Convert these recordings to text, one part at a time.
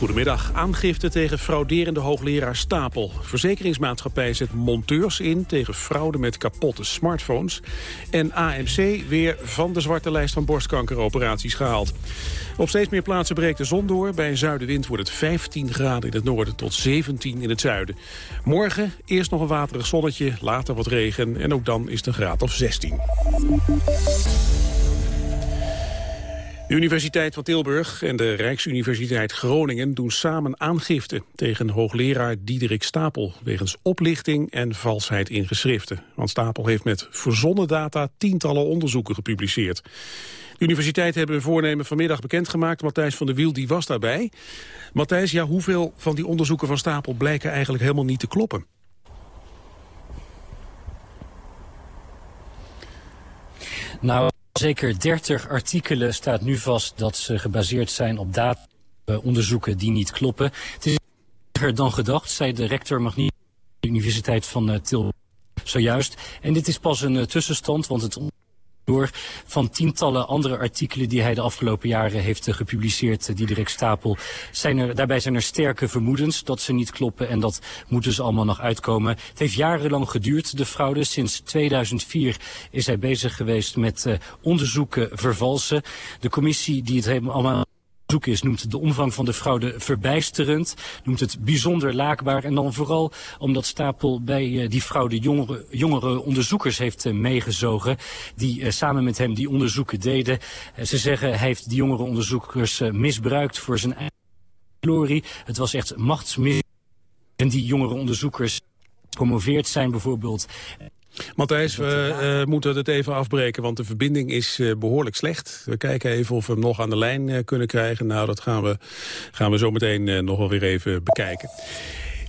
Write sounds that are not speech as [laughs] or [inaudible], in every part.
Goedemiddag. Aangifte tegen frauderende hoogleraar Stapel. Verzekeringsmaatschappij zet monteurs in tegen fraude met kapotte smartphones. En AMC weer van de zwarte lijst van borstkankeroperaties gehaald. Op steeds meer plaatsen breekt de zon door. Bij een zuidenwind wordt het 15 graden in het noorden tot 17 in het zuiden. Morgen eerst nog een waterig zonnetje, later wat regen en ook dan is het een graad of 16. De Universiteit van Tilburg en de Rijksuniversiteit Groningen doen samen aangifte tegen hoogleraar Diederik Stapel wegens oplichting en valsheid in geschriften. Want Stapel heeft met verzonnen data tientallen onderzoeken gepubliceerd. De universiteit hebben hun voornemen vanmiddag bekendgemaakt. Matthijs van der Wiel die was daarbij. Matthijs, ja, hoeveel van die onderzoeken van Stapel blijken eigenlijk helemaal niet te kloppen? Nou, zeker 30 artikelen staat nu vast dat ze gebaseerd zijn op data-onderzoeken die niet kloppen. Het is erger dan gedacht, zei de rector Magnie de Universiteit van uh, Tilburg zojuist. En dit is pas een uh, tussenstand, want het door van tientallen andere artikelen die hij de afgelopen jaren heeft uh, gepubliceerd, uh, Diederik Stapel. Zijn er, daarbij zijn er sterke vermoedens dat ze niet kloppen en dat moeten ze allemaal nog uitkomen. Het heeft jarenlang geduurd, de fraude. Sinds 2004 is hij bezig geweest met uh, onderzoeken vervalsen. De commissie die het helemaal zoek is, noemt de omvang van de fraude verbijsterend, noemt het bijzonder laakbaar en dan vooral omdat Stapel bij uh, die fraude jongere, jongere onderzoekers heeft uh, meegezogen die uh, samen met hem die onderzoeken deden. ze zeggen hij heeft die jongere onderzoekers misbruikt voor zijn eigen glorie. Het was echt machtsmis en die jongere onderzoekers gepromoveerd zijn bijvoorbeeld Matthijs, we uh, moeten het even afbreken, want de verbinding is uh, behoorlijk slecht. We kijken even of we hem nog aan de lijn uh, kunnen krijgen. Nou, dat gaan we, gaan we zo meteen nog wel weer even bekijken.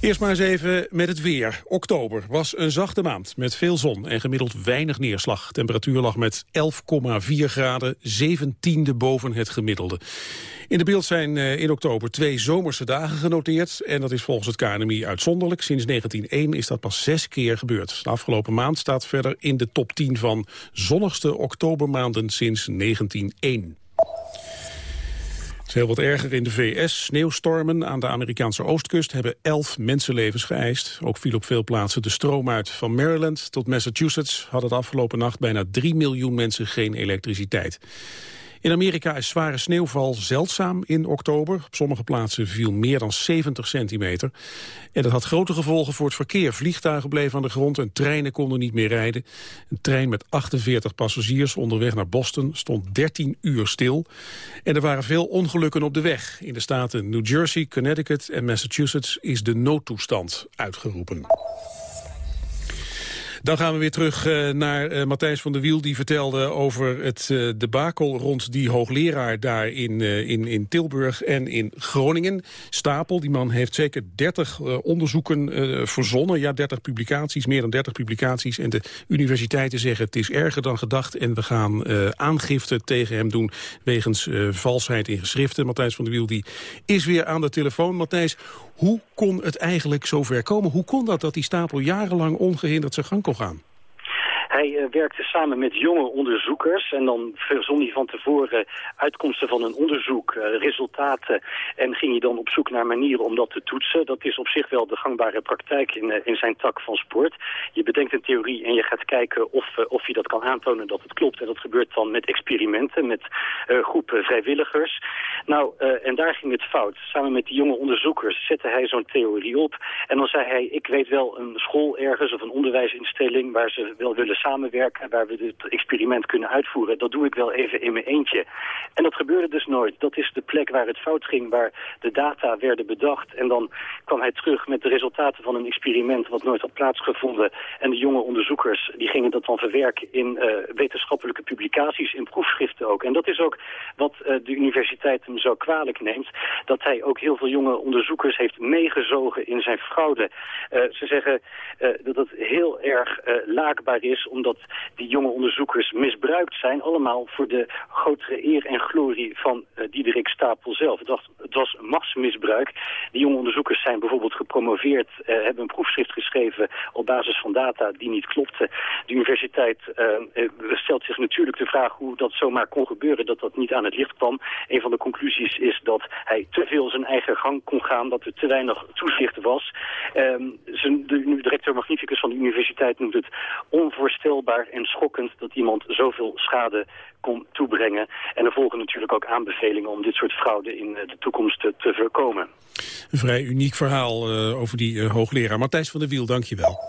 Eerst maar eens even met het weer. Oktober was een zachte maand met veel zon en gemiddeld weinig neerslag. Temperatuur lag met 11,4 graden, 17e boven het gemiddelde. In de beeld zijn uh, in oktober twee zomerse dagen genoteerd. En dat is volgens het KNMI uitzonderlijk. Sinds 1901 is dat pas zes keer gebeurd. De afgelopen maand staat verder in de top 10 van zonnigste oktobermaanden sinds 1901 is heel wat erger in de VS. Sneeuwstormen aan de Amerikaanse oostkust hebben elf mensenlevens geëist. Ook viel op veel plaatsen de stroom uit. Van Maryland tot Massachusetts hadden de afgelopen nacht bijna 3 miljoen mensen geen elektriciteit. In Amerika is zware sneeuwval zeldzaam in oktober. Op sommige plaatsen viel meer dan 70 centimeter. En dat had grote gevolgen voor het verkeer. Vliegtuigen bleven aan de grond en treinen konden niet meer rijden. Een trein met 48 passagiers onderweg naar Boston stond 13 uur stil. En er waren veel ongelukken op de weg. In de staten New Jersey, Connecticut en Massachusetts is de noodtoestand uitgeroepen. Dan gaan we weer terug uh, naar uh, Matthijs van der Wiel. Die vertelde over het uh, debakel rond die hoogleraar daar in, in, in Tilburg en in Groningen. Stapel, die man heeft zeker 30 onderzoeken verzonnen. Ja, 30 publicaties, meer dan 30 publicaties. En de universiteiten zeggen het is erger dan gedacht. En we gaan aangifte tegen hem doen wegens valsheid in geschriften. Matthijs van der Wiel die is weer aan de telefoon. Matthijs, hoe kon het eigenlijk zover komen? Hoe kon dat dat die stapel jarenlang ongehinderd zijn gang kon gaan? Hij uh, werkte samen met jonge onderzoekers en dan verzon hij van tevoren uitkomsten van een onderzoek, uh, resultaten en ging hij dan op zoek naar manieren om dat te toetsen. Dat is op zich wel de gangbare praktijk in, uh, in zijn tak van sport. Je bedenkt een theorie en je gaat kijken of, of je dat kan aantonen dat het klopt. En dat gebeurt dan met experimenten, met groepen vrijwilligers. Nou, en daar ging het fout. Samen met die jonge onderzoekers zette hij zo'n theorie op. En dan zei hij, ik weet wel een school ergens of een onderwijsinstelling waar ze wel willen samenwerken... waar we dit experiment kunnen uitvoeren. Dat doe ik wel even in mijn eentje. En dat gebeurde dus nooit. Dat is de plek waar het fout ging, waar de data werden bedacht. En dan kwam hij terug met de resultaten van een experiment... wat nooit had plaatsgevonden. En de jonge onderzoekers die gingen dat dan verwerken in uh, wetenschappelijke publicaties... in proefschriften ook. En dat is ook wat uh, de universiteit hem zo kwalijk neemt... dat hij ook heel veel jonge onderzoekers heeft meegezogen in zijn fraude. Uh, ze zeggen dat het heel erg laakbaar is omdat die jonge onderzoekers misbruikt zijn. Allemaal voor de grotere eer en glorie van uh, Diederik Stapel zelf. Het was, het was machtsmisbruik. Die jonge onderzoekers zijn bijvoorbeeld gepromoveerd, uh, hebben een proefschrift geschreven op basis van data die niet klopte. De universiteit uh, stelt zich natuurlijk de vraag hoe dat zomaar kon gebeuren, dat dat niet aan het licht kwam. Een van de conclusies is dat hij te veel zijn eigen gang kon gaan, dat er te weinig toezicht was. Um, zijn, de directeur magnificus van de universiteit noemt het onvoorstelbaar en schokkend dat iemand zoveel schade kon toebrengen. En er volgen natuurlijk ook aanbevelingen om dit soort fraude in de toekomst te, voorkomen. Een vrij uniek verhaal uh, over die uh, hoogleraar. Matthijs van der Wiel, dank je wel.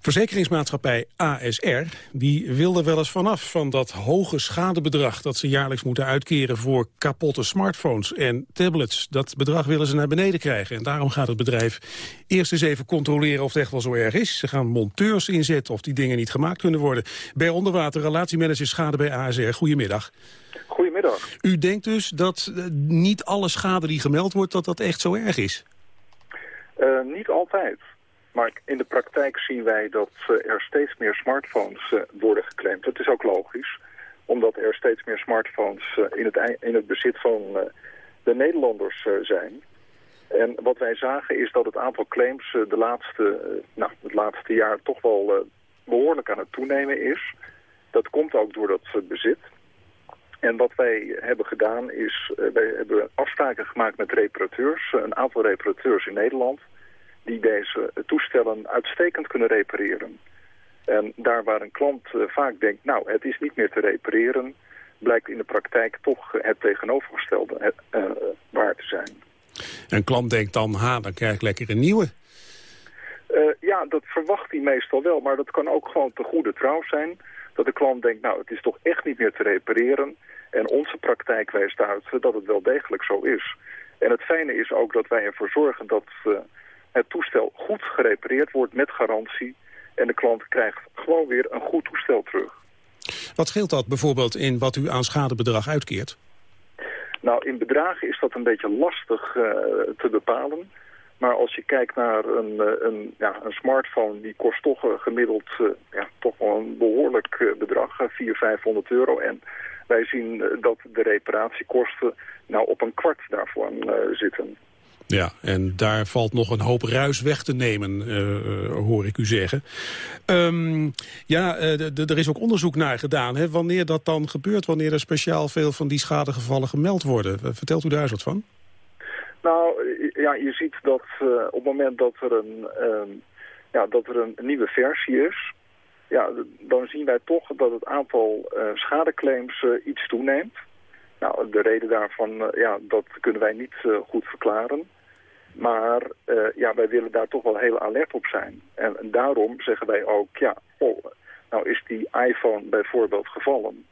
Verzekeringsmaatschappij ASR die wilde wel eens vanaf van dat hoge schadebedrag dat ze jaarlijks moeten uitkeren voor kapotte smartphones en tablets. Dat bedrag willen ze naar beneden krijgen en daarom gaat het bedrijf eerst eens even controleren of het echt wel zo erg is. Ze gaan monteurs inzetten of die dingen niet gemaakt kunnen worden. Bij onderwater relatiemanager schade bij ASR, goedemiddag. Goedemiddag. U denkt dus dat uh, niet alle schade die gemeld wordt, dat dat echt zo erg is? Uh, niet altijd. Maar in de praktijk zien wij dat uh, er steeds meer smartphones uh, worden geclaimd. Dat is ook logisch, omdat er steeds meer smartphones uh, in, het, in het bezit van de Nederlanders zijn. En wat wij zagen is dat het aantal claims de laatste, nou, het laatste jaar toch wel behoorlijk aan het toenemen is. Dat komt ook door dat bezit. En wat wij hebben gedaan is, wij hebben afspraken gemaakt met reparateurs, een aantal reparateurs in Nederland die deze toestellen uitstekend kunnen repareren. En daar waar een klant uh, vaak denkt, nou, het is niet meer te repareren... blijkt in de praktijk toch het tegenovergestelde uh, waar te zijn. Een klant denkt dan, ha, dan krijg ik lekker een nieuwe. Uh, ja, dat verwacht hij meestal wel, maar dat kan ook gewoon te goede trouw zijn. Dat de klant denkt, nou, het is toch echt niet meer te repareren. En onze praktijk wijst uit dat het wel degelijk zo is. En het fijne is ook dat wij ervoor zorgen dat het toestel goed gerepareerd wordt met garantie... en de klant krijgt gewoon weer een goed toestel terug. Wat scheelt dat bijvoorbeeld in wat u aan schadebedrag uitkeert? Nou, in bedragen is dat een beetje lastig uh, te bepalen. Maar als je kijkt naar een, een, ja, een smartphone, die kost toch uh, gemiddeld uh, ja, toch wel een behoorlijk bedrag, 400, 500 euro. En wij zien dat de reparatiekosten nou op een kwart daarvan zitten. Ja, en daar valt nog een hoop ruis weg te nemen, uh, hoor ik u zeggen. Um, ja, uh, er is ook onderzoek naar gedaan. Hè, wanneer dat dan gebeurt, wanneer er speciaal veel van die schadegevallen gemeld worden. Vertelt u daar eens wat van? Nou, ja, je ziet dat op het moment dat er een, um, ja, dat er een nieuwe versie is... Ja, dan zien wij toch dat het aantal schadeclaims iets toeneemt. Nou, de reden daarvan, ja, dat kunnen wij niet goed verklaren. Maar uh, ja, wij willen daar toch wel heel alert op zijn. En, en, daarom zeggen wij ook, ja, oh, nou is die iPhone bijvoorbeeld gevallen.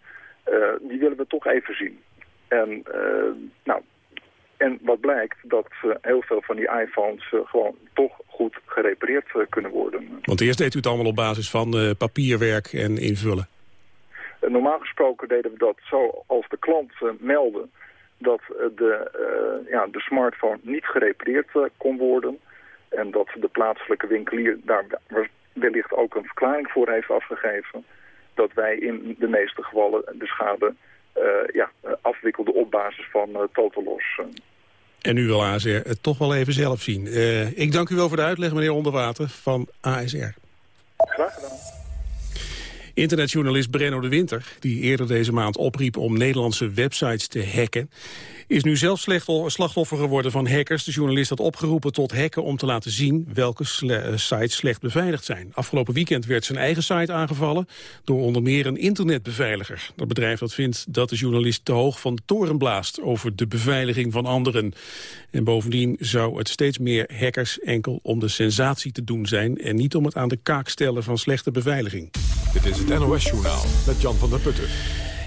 Uh, die willen we toch even zien. En, uh, nou, en wat blijkt, dat heel veel van die iPhones gewoon toch goed gerepareerd kunnen worden. Want eerst deed u het allemaal op basis van papierwerk en invullen. normaal gesproken deden we dat zo als de klant meldde dat de, uh, ja, de smartphone niet gerepareerd uh, kon worden. En dat de plaatselijke winkelier daar wellicht ook een verklaring voor heeft afgegeven. Dat wij in de meeste gevallen de schade uh, ja, afwikkelden op basis van total loss. En u wil ASR het toch wel even zelf zien. ik dank u wel voor de uitleg, meneer Onderwater van ASR. Graag gedaan. Internetjournalist Brenno de Winter, die eerder deze maand opriep om Nederlandse websites te hacken, is nu zelf slachtoffer geworden van hackers. De journalist had opgeroepen tot hacken om te laten zien welke eh, sites slecht beveiligd zijn. Afgelopen weekend werd zijn eigen site aangevallen door onder meer een internetbeveiliger. Dat bedrijf dat vindt dat de journalist te hoog van de toren blaast over de beveiliging van anderen. En bovendien zou het steeds meer hackers enkel om de sensatie te doen zijn en niet om het aan de kaak stellen van slechte beveiliging. Dit is het NOS-journaal met Jan van der Putten.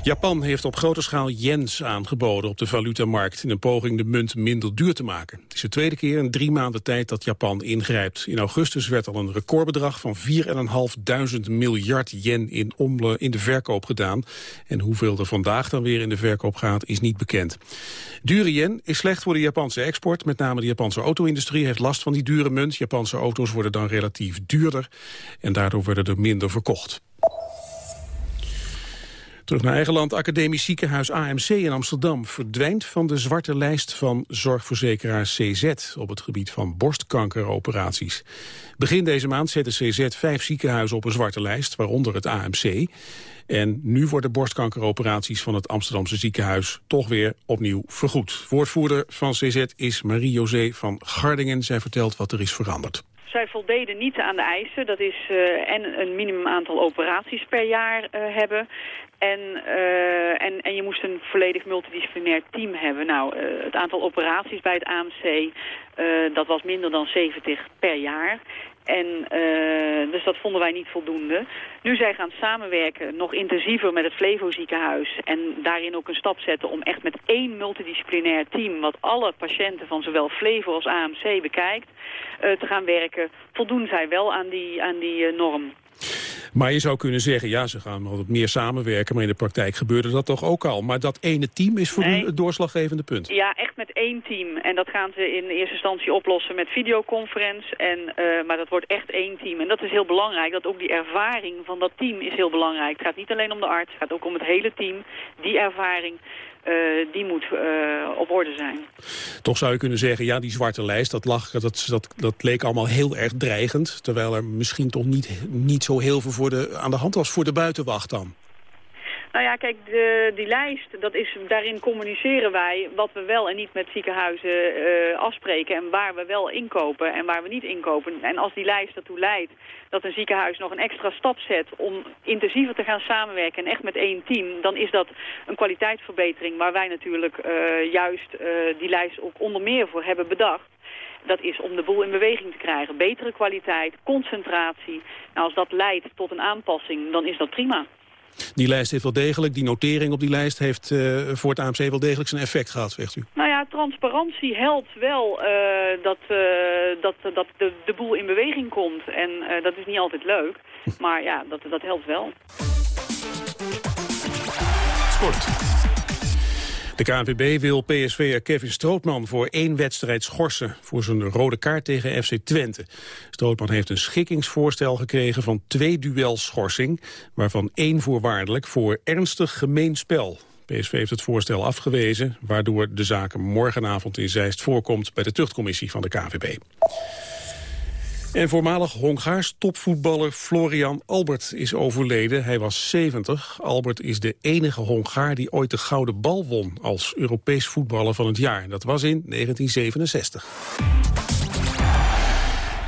Japan heeft op grote schaal yens aangeboden op de valutamarkt... in een poging de munt minder duur te maken. Het is de tweede keer in drie maanden tijd dat Japan ingrijpt. In augustus werd al een recordbedrag van 4.500 miljard yen in, omle, in de verkoop gedaan. En hoeveel er vandaag dan weer in de verkoop gaat, is niet bekend. Dure yen is slecht voor de Japanse export. Met name de Japanse auto-industrie heeft last van die dure munt. Japanse auto's worden dan relatief duurder en daardoor worden er minder verkocht. Terug naar eigen land. Academisch ziekenhuis AMC in Amsterdam verdwijnt van de zwarte lijst van zorgverzekeraar CZ op het gebied van borstkankeroperaties. Begin deze maand zette CZ vijf ziekenhuizen op een zwarte lijst, waaronder het AMC. En nu worden borstkankeroperaties van het Amsterdamse ziekenhuis toch weer opnieuw vergoed. Woordvoerder van CZ is Marie-José van Gardingen. Zij vertelt wat er is veranderd. Zij voldeden niet aan de eisen. Dat is uh, en een minimum aantal operaties per jaar uh, hebben. En, uh, en, en je moest een volledig multidisciplinair team hebben. Nou, uh, het aantal operaties bij het AMC, uh, dat was minder dan 70 per jaar. En dus dat vonden wij niet voldoende. Nu zij gaan samenwerken, nog intensiever met het Flevo ziekenhuis... en daarin ook een stap zetten om echt met één multidisciplinair team... wat alle patiënten van zowel Flevo als AMC bekijkt, te gaan werken... voldoen zij wel aan die, aan die norm. Maar je zou kunnen zeggen, ja, ze gaan wat meer samenwerken... maar in de praktijk gebeurde dat toch ook al. Maar dat ene team is voor nee. u het doorslaggevende punt? Ja, echt met één team. En dat gaan ze in eerste instantie oplossen met videoconference. En, uh, maar dat wordt echt één team. En dat is heel belangrijk, dat ook die ervaring van dat team is heel belangrijk. Het gaat niet alleen om de arts, het gaat ook om het hele team. Die ervaring, die moet uh, op orde zijn. Toch zou je kunnen zeggen, ja, die zwarte lijst, dat, lag, dat, dat, dat leek allemaal heel erg dreigend. Terwijl er misschien toch niet, niet zo heel veel voor de, aan de hand was voor de buitenwacht dan. Nou ja, kijk, de, die lijst, dat is, daarin communiceren wij wat we wel en niet met ziekenhuizen uh, afspreken. En waar we wel inkopen en waar we niet inkopen. En als die lijst ertoe leidt dat een ziekenhuis nog een extra stap zet om intensiever te gaan samenwerken en echt met één team, dan is dat een kwaliteitsverbetering waar wij natuurlijk uh, juist uh, die lijst ook onder meer voor hebben bedacht. Dat is om de boel in beweging te krijgen. Betere kwaliteit, concentratie. Nou, als dat leidt tot een aanpassing, dan is dat prima. Die lijst heeft wel degelijk, die notering op die lijst heeft uh, voor het AMC wel degelijk zijn effect gehad, zegt u. Nou ja, transparantie helpt wel uh, dat, uh, dat, dat de, de boel in beweging komt. En dat is niet altijd leuk, [laughs] maar ja, dat, dat helpt wel. Sport. De KNVB wil PSV'er Kevin Strootman voor één wedstrijd schorsen... voor zijn rode kaart tegen FC Twente. Strootman heeft een schikkingsvoorstel gekregen van twee duels schorsing... waarvan één voorwaardelijk voor ernstig gemeen spel. PSV heeft het voorstel afgewezen... waardoor de zaak morgenavond in Zeist voorkomt... bij de tuchtcommissie van de KNVB. En voormalig Hongaars topvoetballer Florian Albert is overleden. Hij was 70. Albert is de enige Hongaar die ooit de gouden bal won... als Europees voetballer van het jaar. Dat was in 1967.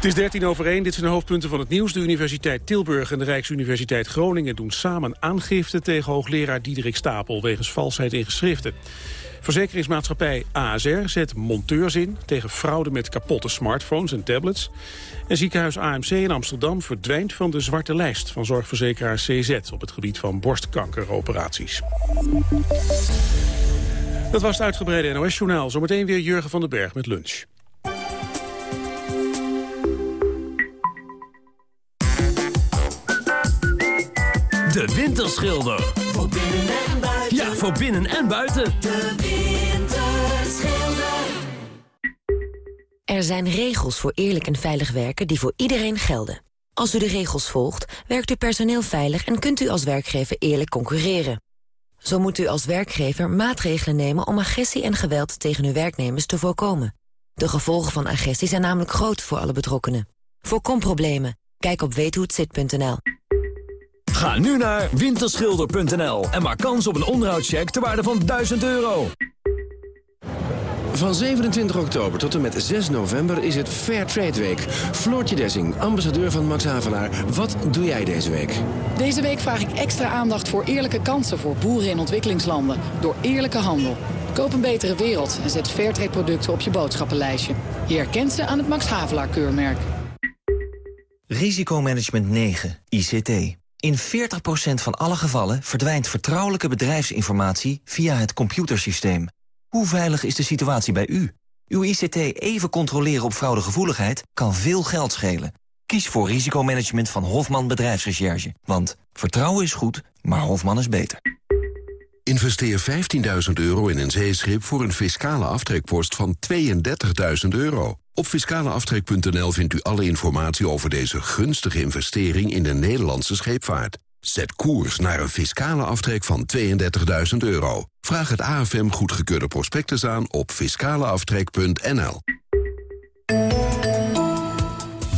Het is 13 over 1. Dit zijn de hoofdpunten van het nieuws. De Universiteit Tilburg en de Rijksuniversiteit Groningen doen samen aangifte tegen hoogleraar Diederik Stapel wegens valsheid in geschriften. Verzekeringsmaatschappij ASR zet monteurs in tegen fraude met kapotte smartphones en tablets. En ziekenhuis AMC in Amsterdam verdwijnt van de zwarte lijst van zorgverzekeraar CZ op het gebied van borstkankeroperaties. Dat was het uitgebreide NOS-journaal. Zometeen weer Jurgen van den Berg met lunch. De Winterschilder. Voor binnen en buiten. Ja, voor binnen en buiten. De Winterschilder. Er zijn regels voor eerlijk en veilig werken die voor iedereen gelden. Als u de regels volgt, werkt uw personeel veilig en kunt u als werkgever eerlijk concurreren. Zo moet u als werkgever maatregelen nemen om agressie en geweld tegen uw werknemers te voorkomen. De gevolgen van agressie zijn namelijk groot voor alle betrokkenen. Voorkom problemen. Kijk op weethohetzit.nl. Ga nu naar winterschilder.nl en maak kans op een onderhoudscheck ter waarde van 1000 euro. Van 27 oktober tot en met 6 november is het Fair Trade Week. Floortje Dessing, ambassadeur van Max Havelaar. Wat doe jij deze week? Deze week vraag ik extra aandacht voor eerlijke kansen voor boeren in ontwikkelingslanden. Door eerlijke handel. Koop een betere wereld en zet Fairtrade producten op je boodschappenlijstje. Je herkent ze aan het Max Havelaar keurmerk. Risicomanagement 9, ICT. In 40% van alle gevallen verdwijnt vertrouwelijke bedrijfsinformatie via het computersysteem. Hoe veilig is de situatie bij u? Uw ICT even controleren op fraudegevoeligheid kan veel geld schelen. Kies voor risicomanagement van Hofman Bedrijfsrecherche. Want vertrouwen is goed, maar Hofman is beter. Investeer 15.000 euro in een zeeschip voor een fiscale aftrekpost van 32.000 euro. Op fiscaleaftrek.nl vindt u alle informatie over deze gunstige investering in de Nederlandse scheepvaart. Zet koers naar een fiscale aftrek van 32.000 euro. Vraag het AFM goedgekeurde prospectus aan op fiscaleaftrek.nl.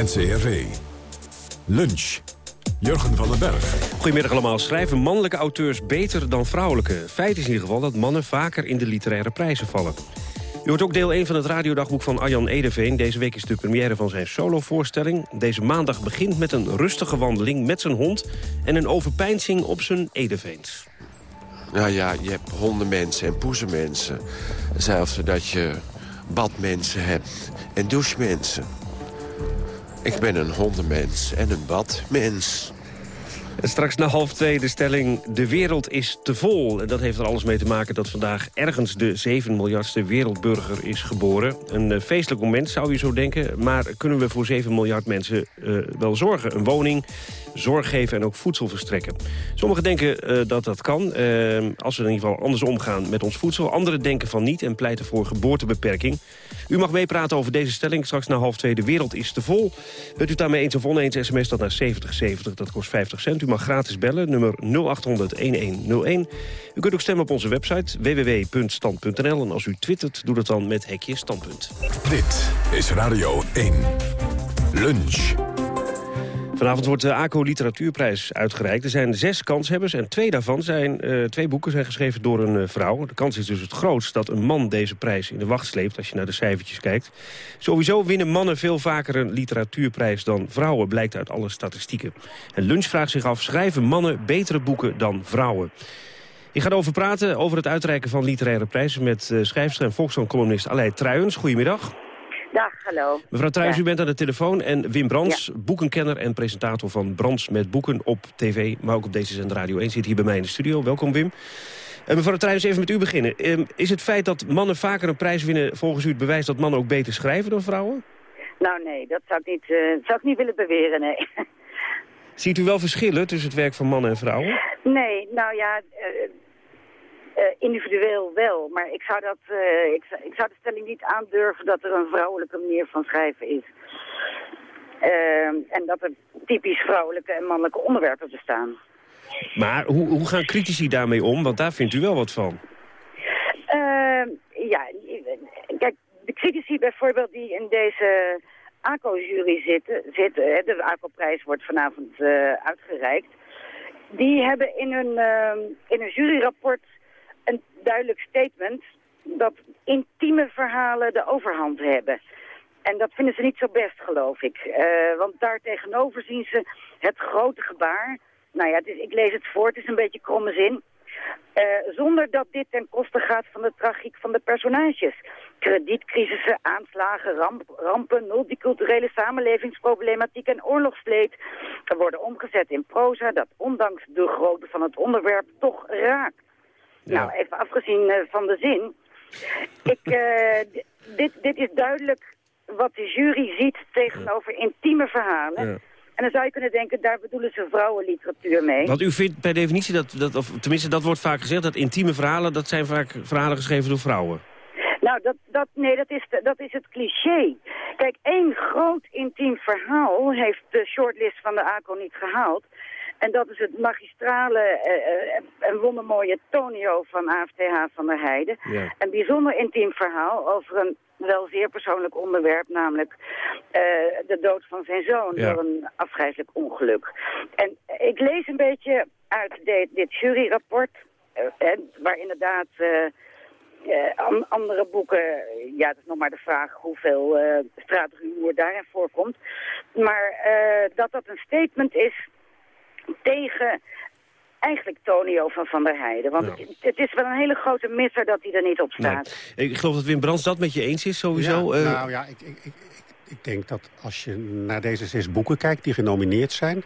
NCRV. Lunch. Jurgen van den Berg. Goedemiddag allemaal. Schrijven mannelijke auteurs beter dan vrouwelijke? Feit is in ieder geval dat mannen vaker in de literaire prijzen vallen. U hoort ook deel 1 van het radiodagboek van Arjan Edeveen. Deze week is de première van zijn solovoorstelling. Deze maandag begint met een rustige wandeling met zijn hond... en een overpeinzing op zijn Edeveens. Nou ja, je hebt hondenmensen en poezenmensen. Hetzelfde dat je badmensen hebt en douchemensen. Ik ben een hondenmens en een badmens. Straks na half twee de stelling de wereld is te vol. En dat heeft er alles mee te maken dat vandaag ergens de 7 miljardste wereldburger is geboren. Een eh, feestelijk moment zou je zo denken. Maar kunnen we voor 7 miljard mensen eh, wel zorgen? Een woning, zorg geven en ook voedsel verstrekken. Sommigen denken eh, dat dat kan, als we in ieder geval anders omgaan met ons voedsel. Anderen denken van niet en pleiten voor geboortebeperking. U mag meepraten over deze stelling. Straks na half twee, de wereld is te vol. Bent u daarmee eens of oneens, sms dat naar 7070, dat kost 50 cent. U mag gratis bellen, nummer 0800-1101. U kunt ook stemmen op onze website www.stand.nl. En als u twittert, doe dat dan met hekje standpunt. Dit is Radio 1. Lunch. Vanavond wordt de ACO Literatuurprijs uitgereikt. Er zijn zes kanshebbers en twee daarvan zijn, eh, twee boeken zijn geschreven door een eh, vrouw. De kans is dus het grootst dat een man deze prijs in de wacht sleept... als je naar de cijfertjes kijkt. Sowieso winnen mannen veel vaker een literatuurprijs dan vrouwen... blijkt uit alle statistieken. En Lunch vraagt zich af, schrijven mannen betere boeken dan vrouwen? Ik ga erover praten, over het uitreiken van literaire prijzen... met uh, schrijfster en Volkskrant-columnist Aleid Truijens. Goedemiddag. Dag, hallo. Mevrouw Truijens, Ja. u bent aan de telefoon. En Wim Brands, boekenkenner en presentator van Brands met Boeken op tv... maar ook op deze zender Radio 1, zit hier bij mij in de studio. Welkom, Wim. Uh, mevrouw Truijens, even met u beginnen. Uh, is het feit dat mannen vaker een prijs winnen... volgens u het bewijs dat mannen ook beter schrijven dan vrouwen? Nou nee, dat zou ik niet, eh, zou ik niet willen beweren, nee. Ziet u wel verschillen tussen het werk van mannen en vrouwen? Nee, nou ja, eh, eh, individueel wel. Maar ik zou, dat, eh, ik, zou- ik zou de stelling niet aandurven dat er een vrouwelijke manier van schrijven is. Eh, en dat er typisch vrouwelijke en mannelijke onderwerpen bestaan. Maar hoe, hoe gaan critici daarmee om? Want daar vindt u wel wat van. Eh, ja, kijk, de critici bijvoorbeeld die in deze ACO-jury zitten, zitten hè, de ACO-prijs wordt vanavond eh, uitgereikt, die hebben in hun, eh, in hun juryrapport een duidelijk statement dat intieme verhalen de overhand hebben. En dat vinden ze niet zo best, geloof ik. Eh, want daar tegenover zien ze het grote gebaar. Nou ja, is, ik lees het voor, het is een beetje kromme zin. Eh, zonder dat dit ten koste gaat van de tragiek van de personages. Kredietcrisissen, aanslagen, ramp- rampen, multiculturele samenlevingsproblematiek en oorlogsleed worden omgezet in proza dat ondanks de grootte van het onderwerp toch raakt. Nou, even afgezien eh, van de zin. Ik, eh, dit, dit is duidelijk wat de jury ziet tegenover intieme verhalen. En dan zou je kunnen denken, daar bedoelen ze vrouwenliteratuur mee. Want u vindt per definitie, dat, dat, of tenminste dat wordt vaak gezegd... dat intieme verhalen, dat zijn vaak verhalen geschreven door vrouwen. Nou, dat, dat, nee, dat is, dat is het cliché. Kijk, één groot intiem verhaal heeft de shortlist van de ACO niet gehaald. En dat is het magistrale eh, eh, en wondermooie Tonio van AFTH van der Heijden. Ja. Een bijzonder intiem verhaal over een wel zeer persoonlijk onderwerp, namelijk eh, de dood van zijn zoon Ja. door een afgrijzelijk ongeluk. En ik lees een beetje uit de- dit juryrapport, waar inderdaad an- andere boeken, ja, het is nog maar de vraag hoeveel straatrumoer daarin voorkomt. Maar dat dat een statement is tegen eigenlijk Tonio van Van der Heijden. Want het, het is wel een hele grote misser dat hij er niet op staat. Ik geloof dat Wim Brands dat met je eens is sowieso. Ja, Eh, nou ja, ik, ik, ik, ik- ik denk dat als je naar deze zes boeken kijkt die genomineerd zijn...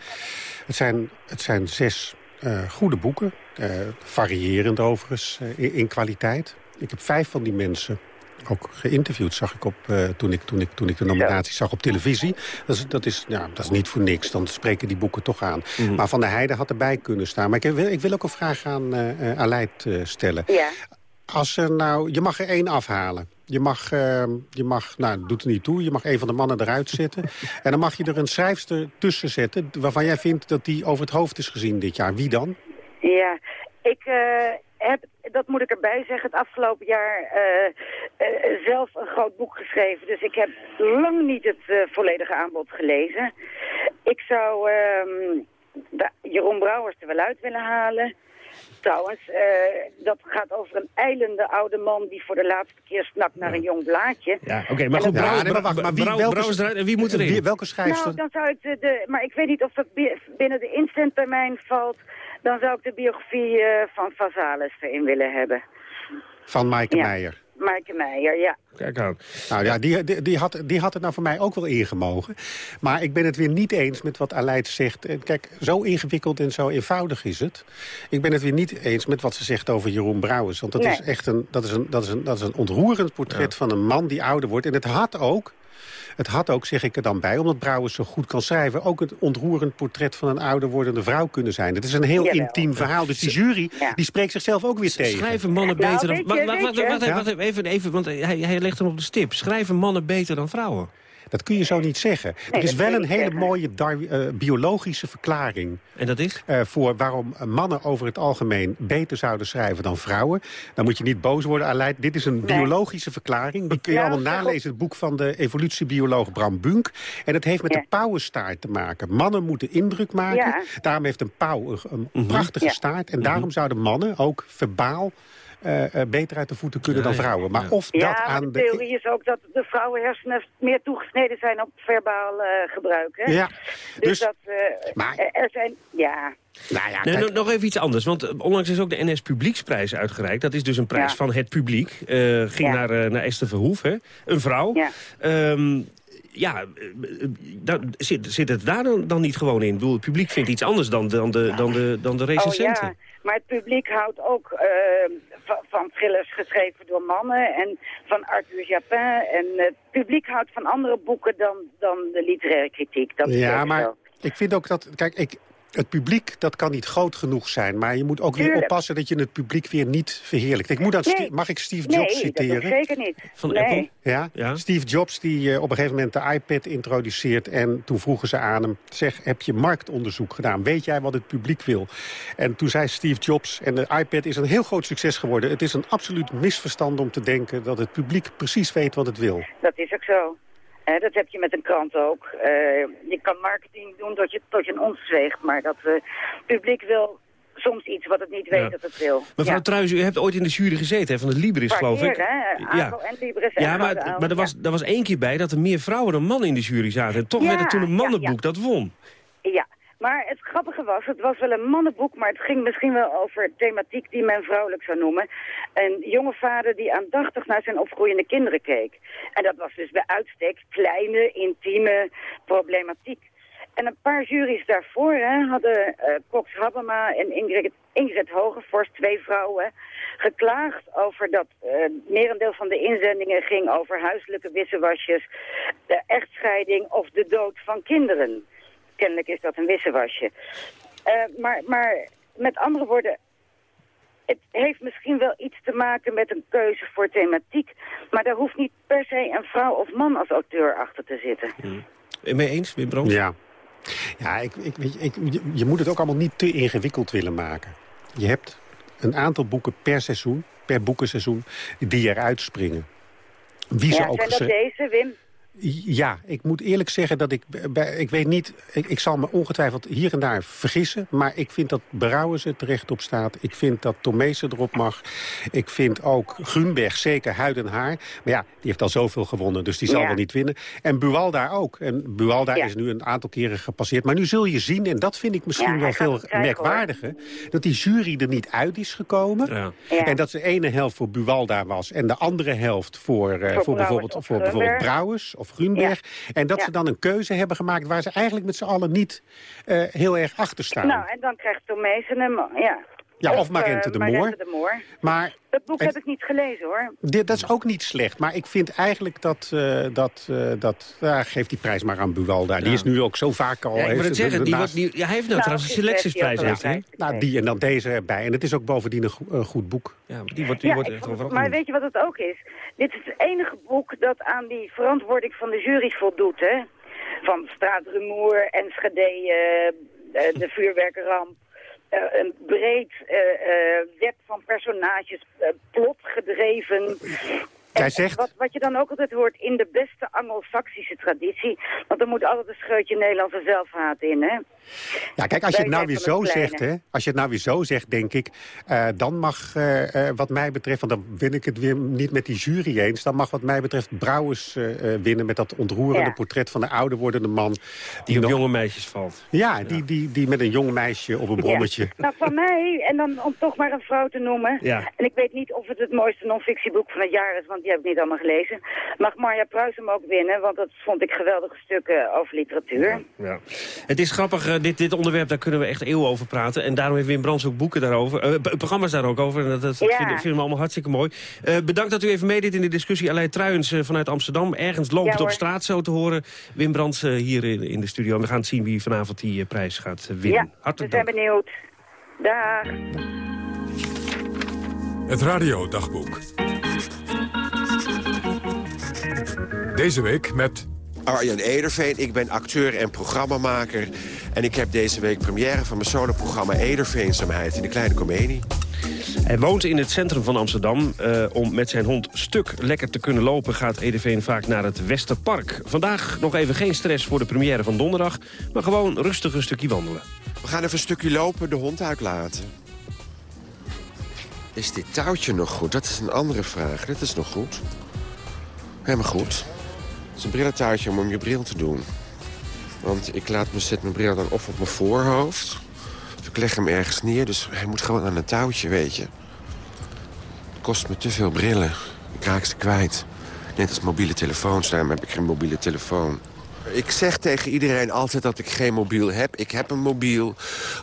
Het zijn, het zijn zes eh, goede boeken, eh, variërend overigens eh, in, in kwaliteit. Ik heb vijf van die mensen ook geïnterviewd, zag ik op, eh, toen, ik, toen, ik, toen ik de nominatie zag op televisie. Dat is, dat, is, ja, dat is niet voor niks, dan spreken die boeken toch aan. Mhm. Maar Van der Heijden had erbij kunnen staan. Maar ik wil, ik wil ook een vraag aan eh eh, Aleid eh, stellen. Ja. Als er nou, je mag er één afhalen. Je mag, eh, je mag, nou, dat doet er niet toe. Je mag een van de mannen eruit zetten. [laughs] en dan mag je er een schrijfster tussen zetten... waarvan jij vindt dat die over het hoofd is gezien dit jaar. Wie dan? Ja, ik eh, heb, dat moet ik erbij zeggen, het afgelopen jaar eh, eh, zelf een groot boek geschreven. Dus ik heb lang niet het eh, volledige aanbod gelezen. Ik zou ehm, Jeroen Brouwers er wel uit willen halen. Trouwens, eh, dat gaat over een eilende oude man die voor de laatste keer snakt naar een jong blaadje. Ja, oké, maar goed, dat- Brouw- nee, maar wacht, maar wie- welke- Brouwers eruit en wie moet erin? Wie- welke schrijfster? Nou, dan zou ik de, de- maar ik weet niet of dat bi- binnen de instenttermijn valt. Dan zou ik de biografie eh, van Vazalis erin willen hebben. Van Maaike Ja. Meijer. Maaike Meijer, ja. Kijk aan. Nou ja, die, die, die, had, die had het nou voor mij ook wel ingemogen. Maar ik ben het weer niet eens met wat Aleid zegt. Eh, Kijk, zo ingewikkeld en zo eenvoudig is het. Ik ben het weer niet eens met wat ze zegt over Jeroen Brouwers. Want dat Nee. is echt een, dat is een, dat is een, dat is een ontroerend portret van een man die ouder wordt. En het had ook... Het had ook, zeg ik er dan bij, omdat Brouwers zo goed kan schrijven... ook het ontroerend portret van een ouder wordende vrouw kunnen zijn. Het is een heel Jawel. intiem verhaal. Dus die jury Ja. die spreekt zichzelf ook weer tegen. Schrijven mannen Nou, beter dan... je, wacht, wacht, wacht, Ja. wacht, even, even, want hij, hij legt hem op de stip. Schrijven mannen beter dan vrouwen? Dat kun je zo niet zeggen. Nee, er is wel een hele zeggen. mooie eh, biologische verklaring... En dat is? eh, voor waarom mannen over het algemeen beter zouden schrijven dan vrouwen. Dan moet je niet boos worden, Aleid. Dit is een Nee. biologische verklaring. Die kun je Ja, allemaal nalezen. Het boek van de evolutiebioloog Bram Bunk. En het heeft met Ja. de pauwenstaart te maken. Mannen moeten indruk maken. Ja. Daarom heeft een pauw een, een Mhm. prachtige Ja. staart. En daarom zouden mannen ook verbaal... eh, eh, beter uit de voeten kunnen Ja, dan vrouwen. Maar of Ja, dat maar aan de de... theorie is ook dat de vrouwenhersenen meer toegesneden zijn op verbaal eh, gebruik. Hè? Ja, Dus, dus... dat eh, Maar- er- zijn, ja, Nou ja, Nee, nog- even iets anders, want onlangs is ook de NS Publieksprijs uitgereikt. Dat is dus een prijs Ja. van het publiek. Eh, ging Ja. naar, eh, naar Esther Verhoef, hè? een vrouw. ja. Ehm, ja, zit, zit het daar dan, dan niet gewoon in? Ik bedoel, het publiek vindt iets anders dan de, dan de, dan de, dan de Oh recensenten. ja, maar het publiek houdt ook eh, van, van thrillers geschreven door mannen en van Arthur Japin. En het publiek houdt van andere boeken dan, dan de literaire kritiek. Dat Ja, maar zo. ik vind ook dat... Kijk, ik, het publiek, dat kan niet groot genoeg zijn. Maar je moet ook weer oppassen dat je het publiek weer niet verheerlijkt. Ik moet Nee. Mag ik Steve Jobs Nee, citeren? is zeker niet. Van nee. Apple? Ja? Ja. Steve Jobs die eh, op een gegeven moment de iPad introduceert... en toen vroegen ze aan hem, zeg, heb je marktonderzoek gedaan? Weet jij wat het publiek wil? En toen zei Steve Jobs, en de iPad is een heel groot succes geworden... het is een absoluut misverstand om te denken dat het publiek precies weet wat het wil. Dat is ook zo. Dat heb je met een krant ook. Eh, je kan marketing doen tot je, tot je een ons zweegt, maar dat eh publiek wil soms iets wat het niet weet Ja. dat het wil. Mevrouw ja. Truijs, u hebt ooit in de jury gezeten hè, van de Libris, geloof ik. hè? Ja. En Libris en Ja, maar, maar er, was, er was één keer bij dat er meer vrouwen dan mannen in de jury zaten. En toch Ja, werd het toen een ja, mannenboek dat won. Ja, maar het grappige was, het was wel een mannenboek, maar het ging misschien wel over thematiek die men vrouwelijk zou noemen. Een jonge vader die aandachtig naar zijn opgroeiende kinderen keek. En dat was dus bij uitstek kleine, intieme problematiek. En een paar juries daarvoor hè, hadden eh Cox Habema en Ingrid, Ingrid Hogevorst, twee vrouwen, geklaagd over dat eh merendeel van de inzendingen ging over huiselijke wissewasjes, de echtscheiding of de dood van kinderen. Kennelijk is dat een wissewasje. Eh, maar, maar met andere woorden, het heeft misschien wel iets te maken met een keuze voor thematiek, maar daar hoeft niet per se een vrouw of man als auteur achter te zitten. Ben je mee eens, Wim Brandt? Ja. Ja, ik, ik, weet je, ik, je, je moet het ook allemaal niet te ingewikkeld willen maken. Je hebt een aantal boeken per seizoen, per boekenseizoen, die eruit springen. Wie ze ja, ook zijn dat deze, Wim? Ja, ik moet eerlijk zeggen dat ik... bij- Ik weet niet, ik, ik zal me ongetwijfeld hier en daar vergissen... maar ik vind dat Brouwers er terecht op staat. Ik vind dat Tomezen erop mag. Ik vind ook Grunberg zeker huid en haar. Maar ja, die heeft al zoveel gewonnen, dus die zal Ja. wel niet winnen. En Buwalda ook. En Buwalda Ja. is nu een aantal keren gepasseerd. Maar nu zul je zien, en dat vind ik misschien Ja, wel veel merkwaardiger... dat die jury er niet uit is gekomen. Ja. Ja. En dat de ene helft voor Buwalda was... en de andere helft voor, eh, Voor voor, bijvoorbeeld, voor bijvoorbeeld. Brouwers of Grunberg. En dat Ja. ze dan een keuze hebben gemaakt... waar ze eigenlijk met z'n allen niet eh, heel erg achter staan. Nou, en dan krijgt Tomezen hem, ja. Ja, of eh, Marente de Marente Moor. de Moor. maar Dat boek Het- heb ik niet gelezen, hoor. dit, dat is ook niet slecht. Maar ik vind eigenlijk dat... eh dat, eh dat ja, geef die prijs maar aan Buwalda. Die Ja. is nu ook zo vaak al... Ja, ik heeft wil het ze zeggen, die naast- wordt, die, ja, hij heeft nou, Nou, trouwens een selectiesprijs. Heeft een Nou, die en dan deze erbij. En het is ook bovendien een, go- een goed boek. Ja, maar die wordt, die Ja, wordt ik echt maar weet je wat het ook is? Dit is het enige boek dat aan die verantwoording van de jury voldoet, hè? Van straatrumoer, Enschede, eh, eh, de [laughs] vuurwerkerramp. eh, een breed web van personages, plotgedreven. Jij zegt- Wat, wat je dan ook altijd hoort in de beste Anglo-Saxische traditie. Want er moet altijd een scheutje Nederlandse zelfhaat in, hè? Ja, kijk, als je het nou weer zo zegt, hè, als je het nou weer zo zegt, denk ik, eh, dan mag, eh, eh, wat mij betreft, want dan win ik het weer niet met die jury eens, dan mag wat mij betreft Brouwers eh, eh, winnen met dat ontroerende Ja. portret van een ouder wordende man. Die op nog- jonge meisjes valt. Ja, die, die, die met een jong meisje op een brommertje. Ja. Nou, van mij, en dan om toch maar een vrouw te noemen. Ja. En ik weet niet of het het mooiste non-fictieboek van het jaar is, want die heb ik niet allemaal gelezen. Mag Marja Pruis hem ook winnen, want dat vond ik geweldige stukken over literatuur. Ja. Het is grappig, eh, dit, dit onderwerp, daar kunnen we echt eeuwen over praten. En daarom heeft Wim Brands ook boeken daarover. eh, programma's daar ook over. En dat, dat Ja. vinden, vinden we allemaal hartstikke mooi. Eh, bedankt dat u even meedeed in de discussie. Aleid Truijens vanuit Amsterdam. Ergens loopt op straat zo te horen. Wim Brands hier in, in de studio. En we gaan zien wie vanavond die prijs gaat winnen. Ja, we Hartelijk zijn dank. benieuwd. Dag. Het radiodagboek. Deze week met Arjan Ederveen, ik ben acteur en programmamaker. En ik heb deze week première van mijn soloprogramma Ederveenzaamheid in de Kleine Comedie. Hij woont in het centrum van Amsterdam. Eh, om met zijn hond Stuk lekker te kunnen lopen... gaat Edeveen vaak naar het Westerpark. Vandaag nog even geen stress voor de première van donderdag... maar gewoon rustig een stukje wandelen. We gaan even een stukje lopen, de hond uitlaten. Is dit touwtje nog goed? Dat is een andere vraag. Dit is nog goed. Helemaal goed. Het is een brillentouwtje om om je bril te doen. Want ik laat me, zet mijn bril dan of op mijn voorhoofd... of ik leg hem ergens neer, dus hij moet gewoon aan een touwtje, weet je. Het kost me te veel brillen. Ik raak ze kwijt. Net als mobiele telefoons, daarom heb ik geen mobiele telefoon. Ik zeg tegen iedereen altijd dat ik geen mobiel heb. Ik heb een mobiel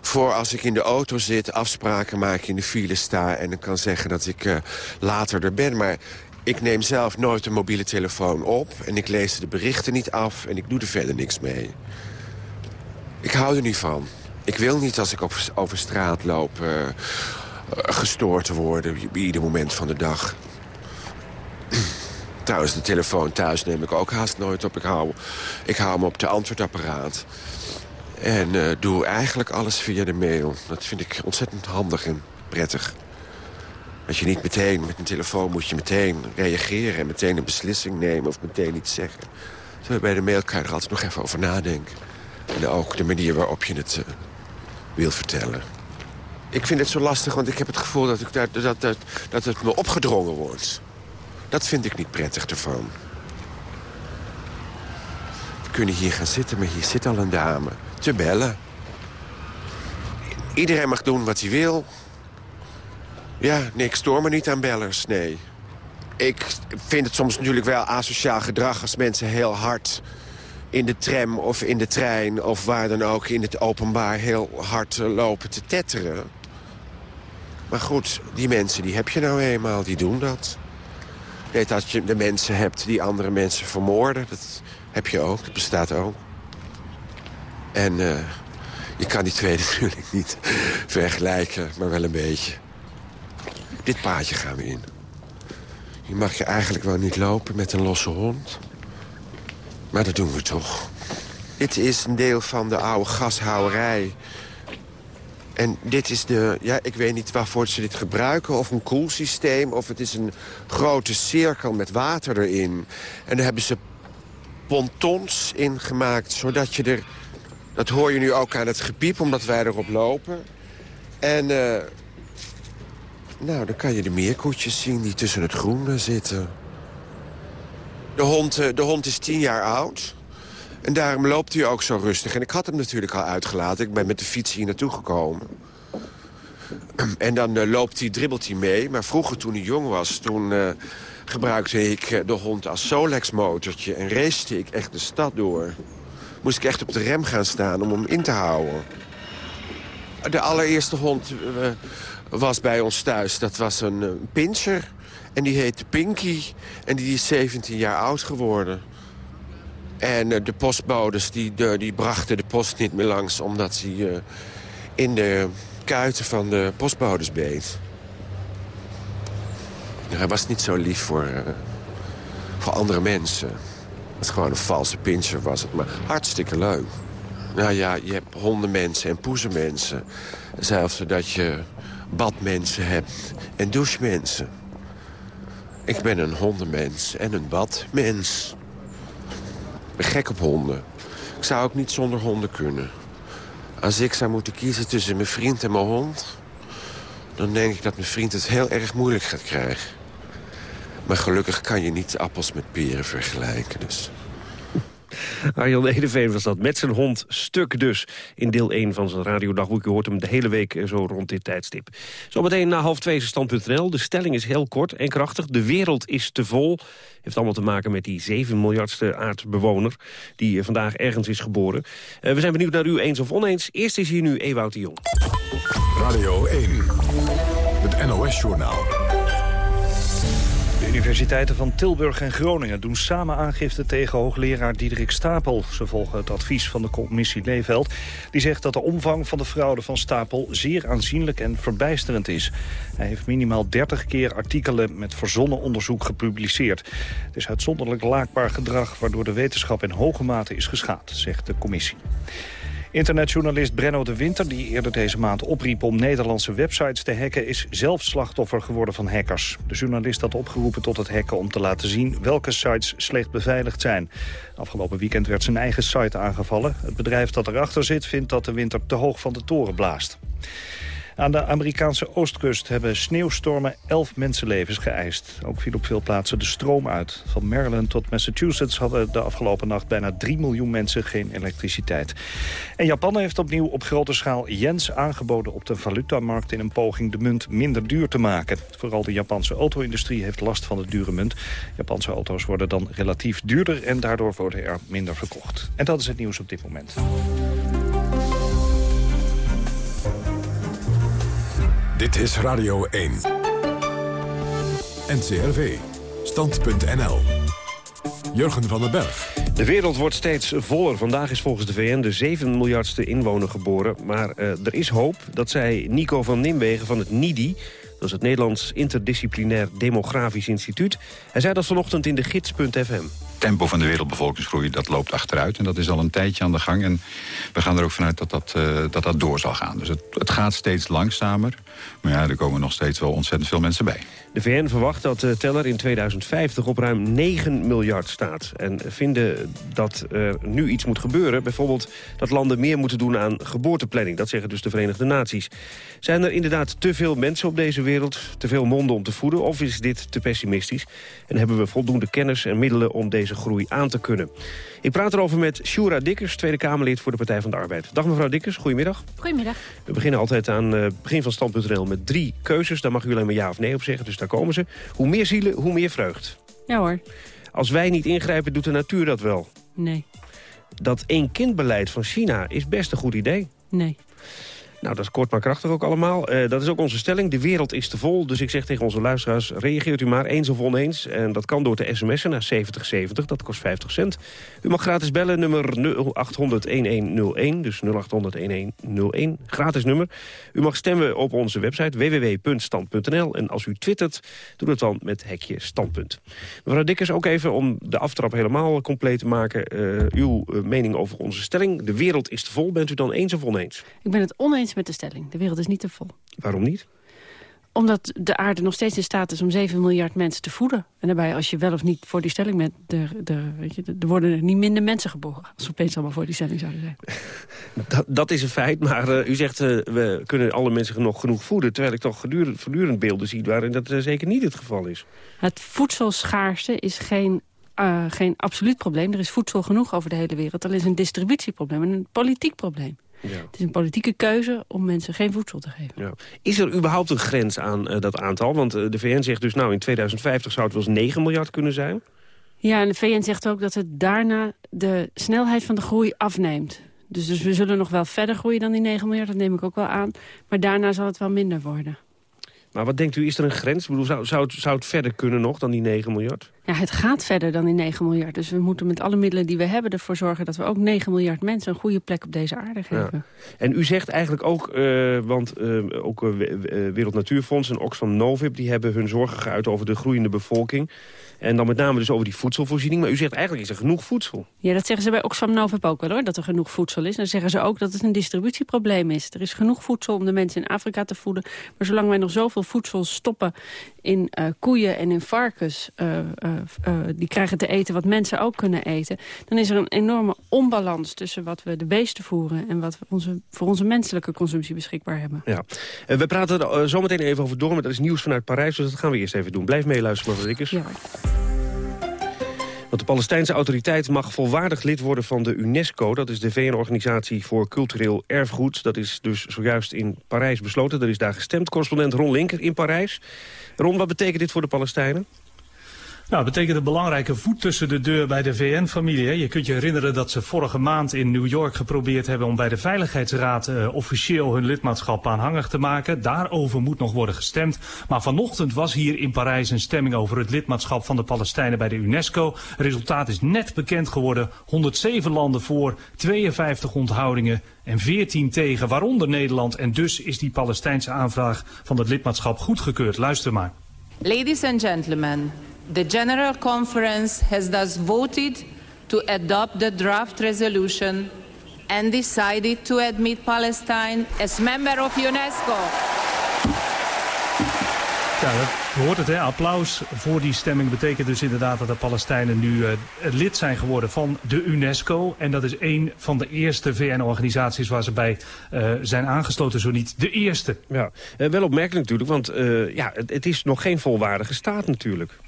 voor als ik in de auto zit, afspraken maak, in de file sta... en ik kan zeggen dat ik eh, later er ben. Maar ik neem zelf nooit een mobiele telefoon op... en ik lees de berichten niet af en ik doe er verder niks mee. Ik hou er niet van. Ik wil niet als ik op, over straat loop eh, gestoord worden... bij ieder moment van de dag. [clears throat] Trouwens, de telefoon thuis neem ik ook haast nooit op. Ik hou, ik hem op de antwoordapparaat. En eh, doe eigenlijk alles via de mail. Dat vind ik ontzettend handig en prettig. Dat je niet meteen, met een telefoon moet je meteen reageren... en meteen een beslissing nemen of meteen iets zeggen. Terwijl bij de mail kan je er altijd nog even over nadenken. En ook de manier waarop je het eh, wil vertellen. Ik vind het zo lastig, want ik heb het gevoel dat, ik, dat, dat, dat, dat het me opgedrongen wordt. Dat vind ik niet prettig ervan. We kunnen hier gaan zitten, maar hier zit al een dame. Te bellen. Iedereen mag doen wat hij wil. Ja, nee, ik stoor me niet aan bellers, nee. Ik vind het soms natuurlijk wel asociaal gedrag... als mensen heel hard in de tram of in de trein... of waar dan ook in het openbaar heel hard eh, lopen te tetteren. Maar goed, die mensen die heb je nou eenmaal, die doen dat. Weet dat je de mensen hebt die andere mensen vermoorden. Dat heb je ook, dat bestaat ook. En eh, je kan die twee [laughs] natuurlijk niet vergelijken, maar wel een beetje. Dit paadje gaan we in. Je mag je eigenlijk wel niet lopen met een losse hond. Maar dat doen we toch. Dit is een deel van de oude gashouwerij. En dit is de... Ja, ik weet niet waarvoor ze dit gebruiken. Of een koelsysteem. Of het is een grote cirkel met water erin. En daar hebben ze pontons in gemaakt. Zodat je er... Dat hoor je nu ook aan het gepiep, omdat wij erop lopen. En... eh, nou, dan kan je de meerkoetjes zien die tussen het groen eh, zitten. De hond, eh, de hond is tien jaar oud. En daarom loopt hij ook zo rustig. En ik had hem natuurlijk al uitgelaten. Ik ben met de fiets hier naartoe gekomen. [clears throat] En dan eh, loopt hij, dribbelt hij mee. Maar vroeger, toen hij jong was, toen gebruikte ik de hond als Solex-motortje. En racete ik echt de stad door. Moest ik echt op de rem gaan staan om hem in te houden. De allereerste hond was bij ons thuis. Dat was een, eh, pinscher. En die heette Pinky. En die is 17 jaar oud geworden. En eh, de postbodes die, die brachten de post niet meer langs... omdat hij eh, in de kuiten van de postbodes beet. Hij was niet zo lief voor, eh, voor andere mensen. Het was gewoon een valse pinscher was het, maar hartstikke leuk. Nou ja, je hebt hondenmensen en poezenmensen. Hetzelfde dat je badmensen hebt en douchemensen. Ik ben een hondenmens en een badmens. Ik ben gek op honden. Ik zou ook niet zonder honden kunnen. Als ik zou moeten kiezen tussen mijn vriend en mijn hond... dan denk ik dat mijn vriend het heel erg moeilijk gaat krijgen. Maar gelukkig kan je niet appels met peren vergelijken, dus... Arjan Edeveen was dat met zijn hond Stuk dus. In deel 1 van zijn radiodagboek. U hoort hem de hele week eh, zo rond dit tijdstip. Zometeen na half twee is stand.nl. De stelling is heel kort en krachtig. De wereld is te vol. Heeft allemaal te maken met die 7 miljardste aardbewoner... die eh, vandaag ergens is geboren. Eh, we zijn benieuwd naar u eens of oneens. Eerst is hier nu Ewout de Jong. Radio 1, het NOS-journaal. Universiteiten van Tilburg en Groningen doen samen aangifte tegen hoogleraar Diederik Stapel. Ze volgen het advies van de commissie Leeveld. Die zegt dat de omvang van de fraude van Stapel zeer aanzienlijk en verbijsterend is. Hij heeft minimaal 30 keer artikelen met verzonnen onderzoek gepubliceerd. Het is uitzonderlijk laakbaar gedrag waardoor de wetenschap in hoge mate is geschaad, zegt de commissie. Internetjournalist Brenno de Winter, die eerder deze maand opriep om Nederlandse websites te hacken, is zelf slachtoffer geworden van hackers. De journalist had opgeroepen tot het hacken om te laten zien welke sites slecht beveiligd zijn. Afgelopen weekend werd zijn eigen site aangevallen. Het bedrijf dat erachter zit vindt dat de winter te hoog van de toren blaast. Aan de Amerikaanse oostkust hebben sneeuwstormen 11 mensenlevens geëist. Ook viel op veel plaatsen de stroom uit. Van Maryland tot Massachusetts hadden de afgelopen nacht bijna 3 miljoen mensen geen elektriciteit. En Japan heeft opnieuw op grote schaal yens aangeboden op de valutamarkt... in een poging de munt minder duur te maken. Vooral de Japanse auto-industrie heeft last van de dure munt. Japanse auto's worden dan relatief duurder en daardoor worden er minder verkocht. En dat is het nieuws op dit moment. Dit is Radio 1. NCRV. Stand.nl. Jurgen van den Berg. De wereld wordt steeds voller. Vandaag is volgens de VN de 7 miljardste inwoner geboren. Maar eh, er is hoop dat zei Nico van Nimwegen van het NIDI... dat is het Nederlands Interdisciplinair Demografisch Instituut. Hij zei dat vanochtend in de gids.fm. tempo van de wereldbevolkingsgroei dat loopt achteruit. En dat is al een tijdje aan de gang. En we gaan er ook vanuit dat dat, eh, dat, dat door zal gaan. Dus het, het gaat steeds langzamer. Maar ja, er komen nog steeds wel ontzettend veel mensen bij. De VN verwacht dat de teller in 2050 op ruim 9 miljard staat. En vinden dat er nu iets moet gebeuren. Bijvoorbeeld dat landen meer moeten doen aan geboorteplanning. Dat zeggen dus de Verenigde Naties. Zijn er inderdaad te veel mensen op deze wereld? Te veel monden om te voeden? Of is dit te pessimistisch? En hebben we voldoende kennis en middelen om deze groei aan te kunnen? Ik praat erover met Shura Dikkers, Tweede Kamerlid voor de Partij van de Arbeid. Dag mevrouw Dikkers, goedemiddag. Goedemiddag. We beginnen altijd aan het begin van stand.nl met drie keuzes. Daar mag u alleen maar ja of nee op zeggen, dus daar komen ze. Hoe meer zielen, hoe meer vreugd. Ja hoor. Als wij niet ingrijpen, doet de natuur dat wel. Nee. Dat één-kindbeleid van China is best een goed idee. Nee. Nou, dat is kort maar krachtig ook allemaal. Eh, dat is ook onze stelling. De wereld is te vol. Dus ik zeg tegen onze luisteraars, reageert u maar eens of oneens. En dat kan door te sms'en naar 7070, dat kost 50 cent. U mag gratis bellen, nummer 0800-1101. Dus 0800-1101, gratis nummer. U mag stemmen op onze website www.stand.nl. En als u twittert, doe dat dan met hekje standpunt. Mevrouw Dikkers, ook even om de aftrap helemaal compleet te maken. eh, uw eh, mening over onze stelling. De wereld is te vol. Bent u dan eens of oneens? Ik ben het oneens met de stelling. De wereld is niet te vol. Waarom niet? Omdat de aarde nog steeds in staat is om 7 miljard mensen te voeden. En daarbij, als je wel of niet voor die stelling bent... Er, er, weet je, er worden er niet minder mensen geboren... als we opeens allemaal voor die stelling zouden zijn. [laughs] Dat, dat is een feit, maar eh, u zegt... eh, we kunnen alle mensen nog genoeg voeden... terwijl ik toch gedurend, voortdurend beelden zie... waarin dat eh, zeker niet het geval is. Het voedselschaarste is geen, geen absoluut probleem. Er is voedsel genoeg over de hele wereld. Er is een distributieprobleem en een politiek probleem. Het is een politieke keuze om mensen geen voedsel te geven. Ja. Is er überhaupt een grens aan eh, dat aantal? Want eh, de VN zegt dus, nou in 2050 zou het wel eens 9 miljard kunnen zijn. Ja, en de VN zegt ook dat het daarna de snelheid van de groei afneemt. Dus, dus we zullen nog wel verder groeien dan die 9 miljard, dat neem ik ook wel aan. Maar daarna zal het wel minder worden. Maar wat denkt u, is er een grens? Ik bedoel, zou, zou, het, zou het verder kunnen nog dan die 9 miljard? Ja, het gaat verder dan die 9 miljard. Dus we moeten met alle middelen die we hebben ervoor zorgen... dat we ook 9 miljard mensen een goede plek op deze aarde geven. Ja. En u zegt eigenlijk ook, eh, want eh, ook eh, Wereld Natuurfonds en Oxfam Novib... die hebben hun zorgen geuit over de groeiende bevolking. En dan met name dus over die voedselvoorziening. Maar u zegt eigenlijk is er genoeg voedsel. Ja, dat zeggen ze bij Oxfam Novib ook wel hoor, dat er genoeg voedsel is. En dan zeggen ze ook dat het een distributieprobleem is. Er is genoeg voedsel om de mensen in Afrika te voeden. Maar zolang wij nog zoveel voedsel stoppen in uh, koeien en in varkens... Uh, uh, die krijgen te eten wat mensen ook kunnen eten... dan is er een enorme onbalans tussen wat we de beesten voeren... en wat we onze, voor onze menselijke consumptie beschikbaar hebben. Ja. we praten er zometeen even over door, maar dat is nieuws vanuit Parijs... dus dat gaan we eerst even doen. Blijf meeluisteren, mevrouw Rikkers. Ja. Want de Palestijnse autoriteit mag volwaardig lid worden van de UNESCO. Dat is de VN-organisatie voor cultureel erfgoed. Dat is dus zojuist in Parijs besloten. Er is daar gestemd. Correspondent Ron Linker in Parijs. Ron, wat betekent dit voor de Palestijnen? Nou, dat betekent een belangrijke voet tussen de deur bij de VN-familie. Je kunt je herinneren dat ze vorige maand in New York geprobeerd hebben... om bij de Veiligheidsraad uh, officieel hun lidmaatschap aanhangig te maken. Daarover moet nog worden gestemd. Maar vanochtend was hier in Parijs een stemming over het lidmaatschap van de Palestijnen bij de UNESCO. Resultaat is net bekend geworden. 107 landen voor, 52 onthoudingen en 14 tegen, waaronder Nederland. En dus is die Palestijnse aanvraag van het lidmaatschap goedgekeurd. Luister maar. Ladies and gentlemen, the General Conference has thus voted to adopt the draft resolution and decided to admit Palestine as member of UNESCO. Ja, dat hoort het, hè? Applaus voor die stemming betekent dus inderdaad dat de Palestijnen nu uh, lid zijn geworden van de UNESCO. En dat is een van de eerste VN-organisaties waar ze bij uh, zijn aangesloten, zo niet de eerste. Ja, uh, wel opmerkelijk natuurlijk, want ja, het, het is nog geen volwaardige staat natuurlijk.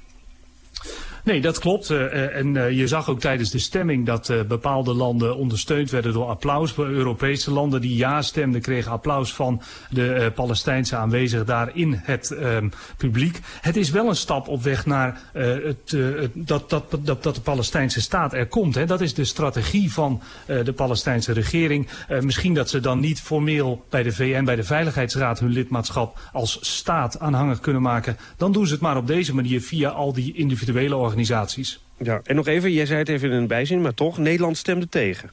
Nee, dat klopt. Uh, en uh, je zag ook tijdens de stemming dat bepaalde landen ondersteund werden door applaus. Europese landen die ja stemden kregen applaus van de Palestijnse aanwezigen daar in het ehm, publiek. Het is wel een stap op weg naar het, dat, dat, dat, dat de Palestijnse staat er komt. Hè. Dat is de strategie van de Palestijnse regering. misschien dat ze dan niet formeel bij de VN, bij de Veiligheidsraad hun lidmaatschap als staat aanhangig kunnen maken. Dan doen ze het maar op deze manier via al die individuele organisaties organisaties. Ja, en nog even, jij zei het even in een bijzin, maar toch, Nederland stemde tegen.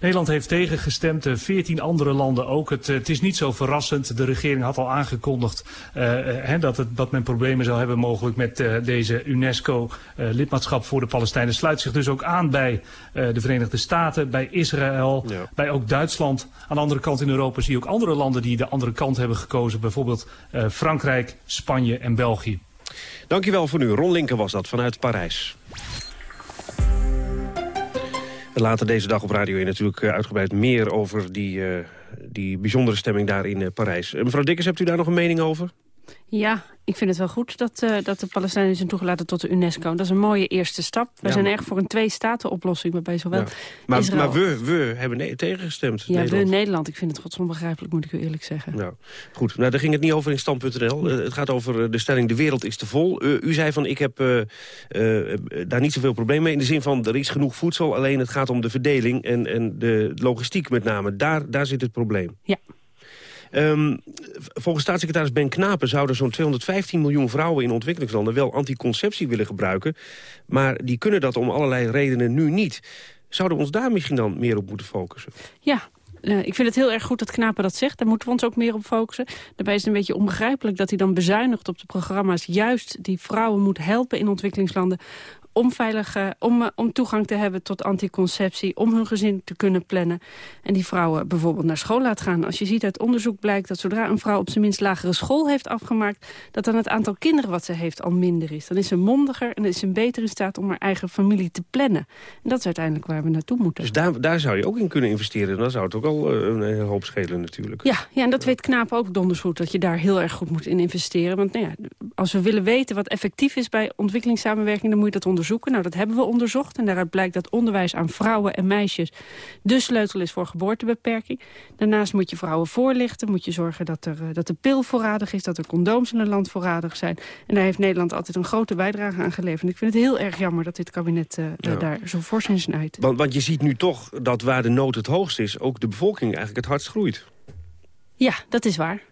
Nederland heeft tegengestemd, veertien andere landen ook. Het, het, is niet zo verrassend. De regering had al aangekondigd uh, he, dat, het, dat men problemen zou hebben mogelijk met uh, deze UNESCO-lidmaatschap uh, voor de Palestijnen. Sluit zich dus ook aan bij de Verenigde Staten, bij Israël, ja. bij ook Duitsland. Aan de andere kant in Europa zie je ook andere landen die de andere kant hebben gekozen. Bijvoorbeeld Frankrijk, Spanje en België. Dankjewel voor nu. Ron Linker was dat vanuit Parijs. Later deze dag op Radio 1 natuurlijk uitgebreid meer over die, uh, die bijzondere stemming daar in uh, Parijs. Mevrouw Dikkers, hebt u daar nog een mening over? Ja, ik vind het wel goed dat, uh, dat de Palestijnen zijn toegelaten tot de UNESCO. Dat is een mooie eerste stap. We Ja, zijn maar- erg voor een twee-staten-oplossing waarbij zowel Ja. Maar, Israël... maar we, we hebben tegengestemd. Ja, Nederland. we Nederland. Ik vind het godsonbegrijpelijk, moet ik u eerlijk zeggen. Nou, goed. Nou, daar ging het niet over in stand.nl. Eh, het gaat over eh, de stelling de wereld is te vol. Eh, u zei van ik heb eh, eh, daar niet zoveel probleem mee. In de zin van er is genoeg voedsel. Alleen het gaat om de verdeling en, en de logistiek met name. Daar, daar zit het probleem. Ja. Ehm, volgens staatssecretaris Ben Knapen zouden zo'n 215 miljoen vrouwen in ontwikkelingslanden wel anticonceptie willen gebruiken. Maar die kunnen dat om allerlei redenen nu niet. Zouden we ons daar misschien dan meer op moeten focussen? Ja, eh, ik vind het heel erg goed dat Knapen dat zegt. Daar moeten we ons ook meer op focussen. Daarbij is het een beetje onbegrijpelijk dat hij dan bezuinigt op de programma's... juist die vrouwen moet helpen in ontwikkelingslanden om, veilige, om, eh, om toegang te hebben tot anticonceptie... om hun gezin te kunnen plannen. En die vrouwen bijvoorbeeld naar school laat gaan. Als je ziet uit onderzoek blijkt dat zodra een vrouw... op zijn minst lagere school heeft afgemaakt... dat dan het aantal kinderen wat ze heeft al minder is. Dan is ze mondiger en is ze beter in staat om haar eigen familie te plannen. En dat is uiteindelijk waar we naartoe moeten. Dus daar, daar zou je ook in kunnen investeren. Dan zou het ook al eh, een hoop schelen natuurlijk. Ja, ja en dat weet Knaap ook donders goed. Dat je daar heel erg goed moet in investeren. Want nou ja, als we willen weten wat effectief is bij ontwikkelingssamenwerking... dan moet je dat onderzoeken. Nou, dat hebben we onderzocht. En daaruit blijkt dat onderwijs aan vrouwen en meisjes... de sleutel is voor geboortebeperking. Daarnaast moet je vrouwen voorlichten. Moet je zorgen dat, er, eh, dat de pil voorradig is. Dat er condooms in het land voorradig zijn. En daar heeft Nederland altijd een grote bijdrage aan geleverd. En ik vind het heel erg jammer dat dit kabinet uh, Ja. daar zo fors in snijdt. Want, want je ziet nu toch dat waar de nood het hoogst is... ook de bevolking eigenlijk het hardst groeit. Ja, dat is waar.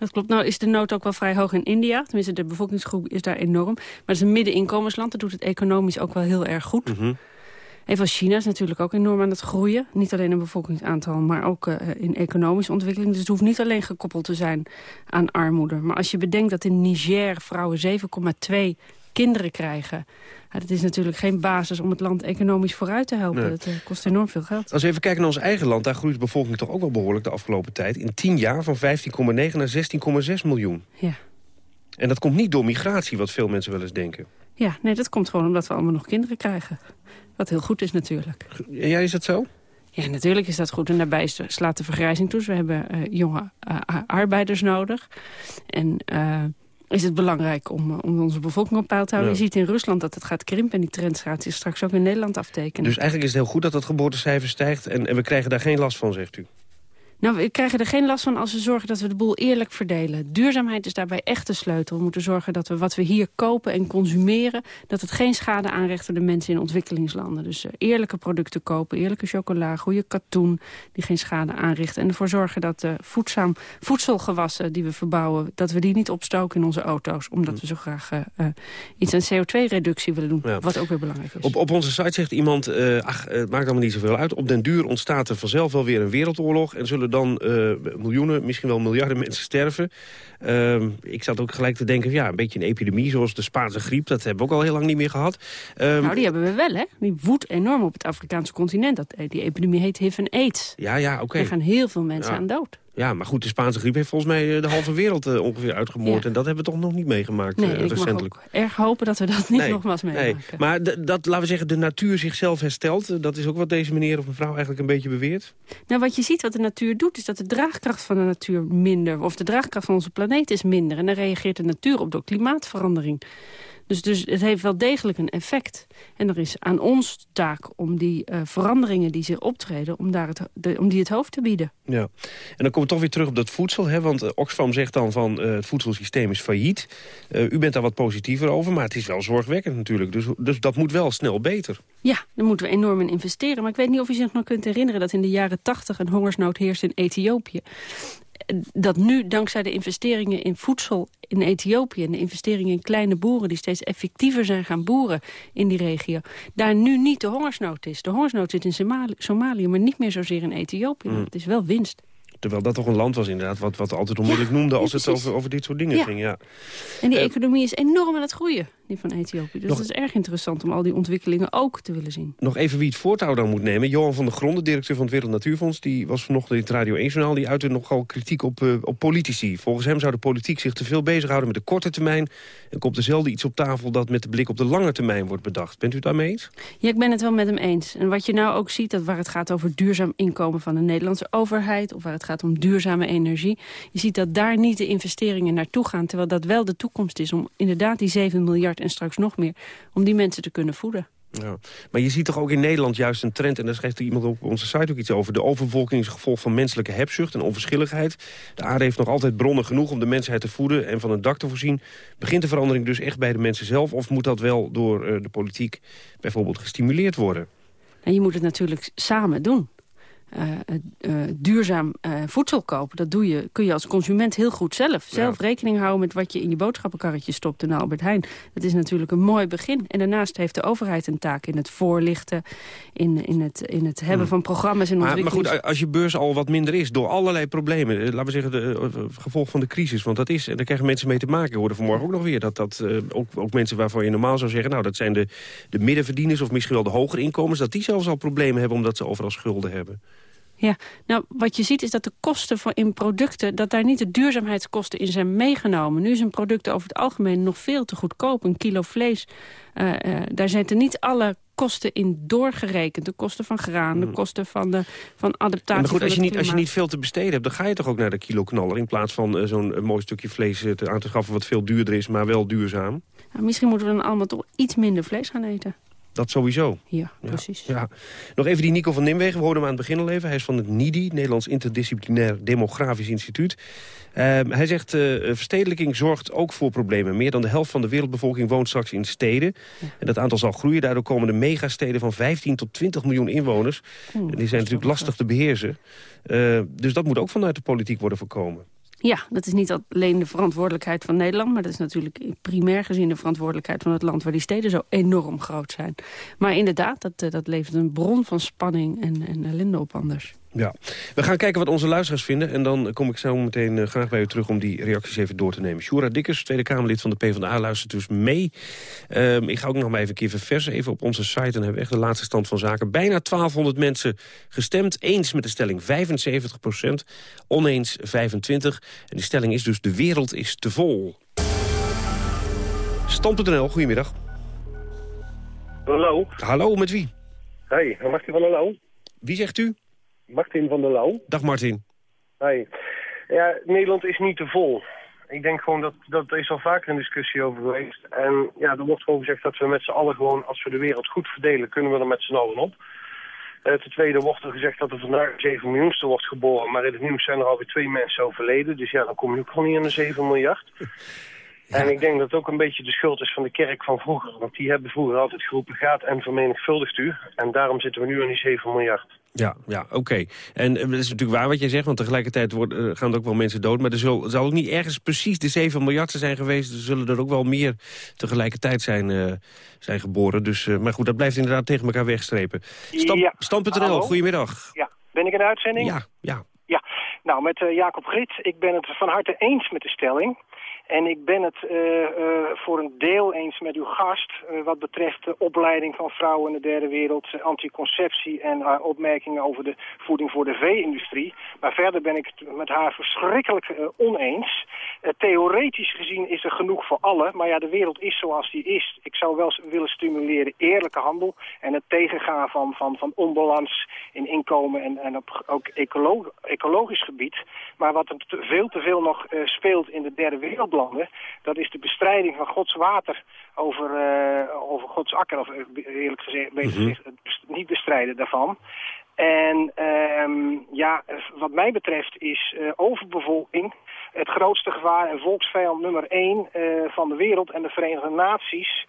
Dat klopt. Nou is de nood ook wel vrij hoog in India. Tenminste, de bevolkingsgroep is daar enorm. Maar het is een middeninkomensland. Dat doet het economisch ook wel heel erg goed. Even als China is natuurlijk ook enorm aan het groeien. Niet alleen in bevolkingsaantal, maar ook eh, in economische ontwikkeling. Dus het hoeft niet alleen gekoppeld te zijn aan armoede. Maar als je bedenkt dat in Niger vrouwen 7,2 kinderen krijgen... Ja, dat is natuurlijk geen basis om het land economisch vooruit te helpen. Nee. Dat eh, kost enorm veel geld. Als we even kijken naar ons eigen land... daar groeit de bevolking toch ook wel behoorlijk de afgelopen tijd. In 10 jaar van 15,9 naar 16,6 miljoen. Ja. En dat komt niet door migratie, wat veel mensen wel eens denken. Ja, nee, dat komt gewoon omdat we allemaal nog kinderen krijgen. Wat heel goed is natuurlijk. Ja, is dat zo? Ja, natuurlijk is dat goed. En daarbij slaat de vergrijzing toe. Dus we hebben eh, jonge eh, arbeiders nodig. En is het belangrijk om, eh, om onze bevolking op peil te houden. Ja. Je ziet in Rusland dat het gaat krimpen. En die trend gaat zich straks ook in Nederland aftekenen. Dus eigenlijk is het heel goed dat dat geboortecijfer stijgt... en, en we krijgen daar geen last van, zegt u. Nou, we krijgen er geen last van als we zorgen dat we de boel eerlijk verdelen. Duurzaamheid is daarbij echt de sleutel. We moeten zorgen dat we wat we hier kopen en consumeren... dat het geen schade aanricht voor de mensen in ontwikkelingslanden. Dus eh, eerlijke producten kopen, eerlijke chocola, goede katoen... die geen schade aanrichten. En ervoor zorgen dat de voedzaam voedselgewassen die we verbouwen... dat we die niet opstoken in onze auto's. Omdat we zo graag eh, eh, iets aan CO2-reductie willen doen. Wat ook weer belangrijk is. Op, op onze site zegt iemand, eh, ach, het maakt allemaal niet zoveel uit. Op den duur ontstaat er vanzelf wel weer een wereldoorlog... en zullen dan eh, miljoenen, misschien wel miljarden mensen sterven. Ehm, ik zat ook gelijk te denken, ja, een beetje een epidemie... zoals de Spaanse griep, dat hebben we ook al heel lang niet meer gehad. Ehm, nou, die hebben we wel, hè? Die woedt enorm op het Afrikaanse continent. Dat, eh, die epidemie heet HIV en AIDS. Ja, ja, oké. Er gaan heel veel mensen Ja. aan dood. Ja, maar goed, de Spaanse griep heeft volgens mij eh, de halve wereld eh, ongeveer uitgemoord. Ja. En dat hebben we toch nog niet meegemaakt Nee, eh, en ik mag recentelijk. ook erg hopen dat we dat niet Nee, nogmaals Nee, meemaken. maar d- dat, laten we zeggen, de natuur zichzelf herstelt. eh, Dat is ook wat deze meneer of mevrouw eigenlijk een beetje beweert. Nou, wat je ziet wat de natuur doet, is dat de draagkracht van de natuur minder... of de draagkracht van onze planeet is minder. En dan reageert de natuur op door klimaatverandering. Dus, dus het heeft wel degelijk een effect. En er is aan ons taak om die eh, veranderingen die zich optreden... Om, daar het, de, om die het hoofd te bieden. Ja. En dan komen we toch weer terug op dat voedsel. Hè? Want eh, Oxfam zegt dan van eh, het voedselsysteem is failliet. U bent daar wat positiever over, maar het is wel zorgwekkend natuurlijk. Dus, dus dat moet wel snel beter. Ja, daar moeten we enorm in investeren. Maar ik weet niet of u zich nog kunt herinneren... dat in de jaren tachtig een hongersnood heerste in Ethiopië. Dat nu, dankzij de investeringen in voedsel in Ethiopië... en de investeringen in kleine boeren... die steeds effectiever zijn gaan boeren in die regio... daar nu niet de hongersnood is. De hongersnood zit in Somalië, Somalië maar niet meer zozeer in Ethiopië. Mm. Het is wel winst. Terwijl dat toch een land was inderdaad wat, wat altijd onmiddellijk noemde... als ja, het over, over dit soort dingen Ja. ging. Ja. En die Eh, economie is enorm aan het groeien, die van Ethiopië. Dus Nog- het is erg interessant om al die ontwikkelingen ook te willen zien. Nog even wie het voortouw dan moet nemen. Johan van der Gronde, directeur van het Wereld Natuurfonds... die was vanochtend in het Radio 1-journaal... die uitte nogal kritiek op, eh, op politici. Volgens hem zou de politiek zich te veel bezighouden met de korte termijn... en komt er zelden iets op tafel dat met de blik op de lange termijn wordt bedacht. Bent u het daarmee eens? Ja, ik ben het wel met hem eens. En wat je nou ook ziet, dat waar het gaat over duurzaam inkomen van de Nederlandse overheid... of waar het gaat om duurzame energie... je ziet dat daar niet de investeringen naartoe gaan... terwijl dat wel de toekomst is om inderdaad die 7 miljard en straks nog meer... om die mensen te kunnen voeden. Ja. Maar je ziet toch ook in Nederland juist een trend... en daar schrijft iemand op onze site ook iets over... de overbevolking is een gevolg van menselijke hebzucht en onverschilligheid. De aarde heeft nog altijd bronnen genoeg om de mensheid te voeden... en van een dak te voorzien. Begint de verandering dus echt bij de mensen zelf... of moet dat wel door eh, de politiek bijvoorbeeld gestimuleerd worden? En je moet het natuurlijk samen doen. Eh, eh, duurzaam eh, voedsel kopen. Dat doe je, kun je als consument heel goed zelf. Zelf rekening houden met wat je in je boodschappenkarretje stopt in Albert Heijn. Dat is natuurlijk een mooi begin. En daarnaast heeft de overheid een taak in het voorlichten... in, in, het, in het hebben Hmm. van programma's en Maar, maar goed, als je beurs al wat minder is door allerlei problemen... laten we zeggen, de gevolg van de crisis, want dat is... en daar krijgen mensen mee te maken. Ik hoorde vanmorgen ook nog weer dat, dat ook, ook mensen waarvan je normaal zou zeggen... nou, dat zijn de, de middenverdieners of misschien wel de hogere inkomens... dat die zelfs al problemen hebben omdat ze overal schulden hebben. Ja, nou, wat je ziet is dat de kosten voor in producten... dat daar niet de duurzaamheidskosten in zijn meegenomen. Nu is een product over het algemeen nog veel te goedkoop. Een kilo vlees, eh, eh, daar zitten niet alle kosten in doorgerekend. De kosten van graan, de kosten van, de, van adaptatie Hmm. maar goed, als je, niet, als je niet veel te besteden hebt... dan ga je toch ook naar de kiloknaller... in plaats van eh, zo'n mooi stukje vlees te, aan te schaffen... wat veel duurder is, maar wel duurzaam. Nou, misschien moeten we dan allemaal toch iets minder vlees gaan eten. Dat sowieso. Ja, precies. Ja. Nog even die Nico van Nimwegen. We hoorden hem aan het begin al even. Hij is van het NIDI, Nederlands Interdisciplinair Demografisch Instituut. Ehm, hij zegt, eh verstedelijking zorgt ook voor problemen. Meer dan de helft van de wereldbevolking woont straks in steden. En dat aantal zal groeien. Daardoor komen de megasteden van 15 tot 20 miljoen inwoners. Oeh, En die zijn natuurlijk lastig te beheersen. Eh, dus dat moet ook vanuit de politiek worden voorkomen. Ja, dat is niet alleen de verantwoordelijkheid van Nederland... maar dat is natuurlijk primair gezien de verantwoordelijkheid van het land... waar die steden zo enorm groot zijn. Maar inderdaad, dat, eh, dat levert een bron van spanning en, en ellende op anders. Ja. We gaan kijken wat onze luisteraars vinden. En dan kom ik zo meteen eh, graag bij u terug om die reacties even door te nemen. Shura Dikkers, Tweede Kamerlid van de PvdA, luistert dus mee. Ehm, ik ga ook nog maar even een keer verversen. Even op onze site en hebben we echt de laatste stand van zaken. Bijna 1200 mensen gestemd. Eens met de stelling 75% Oneens 25. En die stelling is dus de wereld is te vol. Stand.nl, goedemiddag. Hallo. Hallo, met wie? Hey, Martin van der Lauw. Wie zegt u? Martin van der Lauw. Dag Martin. Hey. Ja, Nederland is niet te vol. Ik denk gewoon dat, dat er is al vaker een discussie over geweest. En ja, er wordt gewoon gezegd dat we met z'n allen gewoon, als we de wereld goed verdelen, kunnen we er met z'n allen op. Eh, ten tweede wordt er gezegd dat er vandaag 7 miljoenste wordt geboren. Maar in het nieuws zijn er alweer twee mensen overleden. Dus ja, dan kom je ook gewoon niet aan de 7 miljard. [laughs] En ik denk dat het ook een beetje de schuld is van de kerk van vroeger. Want die hebben vroeger altijd geroepen, gaat en vermenigvuldigt u. En daarom zitten we nu aan die 7 miljard. Ja, ja oké. En eh, dat is natuurlijk waar wat jij zegt, want tegelijkertijd wordt, eh, gaan er ook wel mensen dood. Maar er zal, zal ook niet ergens precies de 7 miljard zijn geweest. Er zullen er ook wel meer tegelijkertijd zijn, eh, zijn geboren. Dus, maar goed, dat blijft inderdaad tegen elkaar wegstrepen. Stam, Ja. Hallo? goedemiddag. Ja, ben ik in de uitzending? Ja, ja. Ja, nou met Jacob Rit, ik ben het van harte eens met de stelling. En ik ben het eh, eh, voor een deel eens met uw gast eh, wat betreft de opleiding van vrouwen in de derde wereld, anticonceptie en opmerkingen over de voeding voor de vee-industrie. Maar verder ben ik het met haar verschrikkelijk oneens. Theoretisch gezien is er genoeg voor allen, maar ja, de wereld is zoals die is. Ik zou wel willen stimuleren eerlijke handel en het tegengaan van, van, van onbalans in inkomen en, en op ook ecolo- ecologisch gebied. Maar wat er te- veel te veel nog speelt in de derde dat is de bestrijding van Gods water over, eh, over Gods akker, of eh, eerlijk gezegd, beter Mhm. gezegd, het best- niet bestrijden daarvan. En ehm, ja, wat mij betreft is eh, overbevolking het grootste gevaar en volksvijand nummer één van de wereld. En de Verenigde Naties,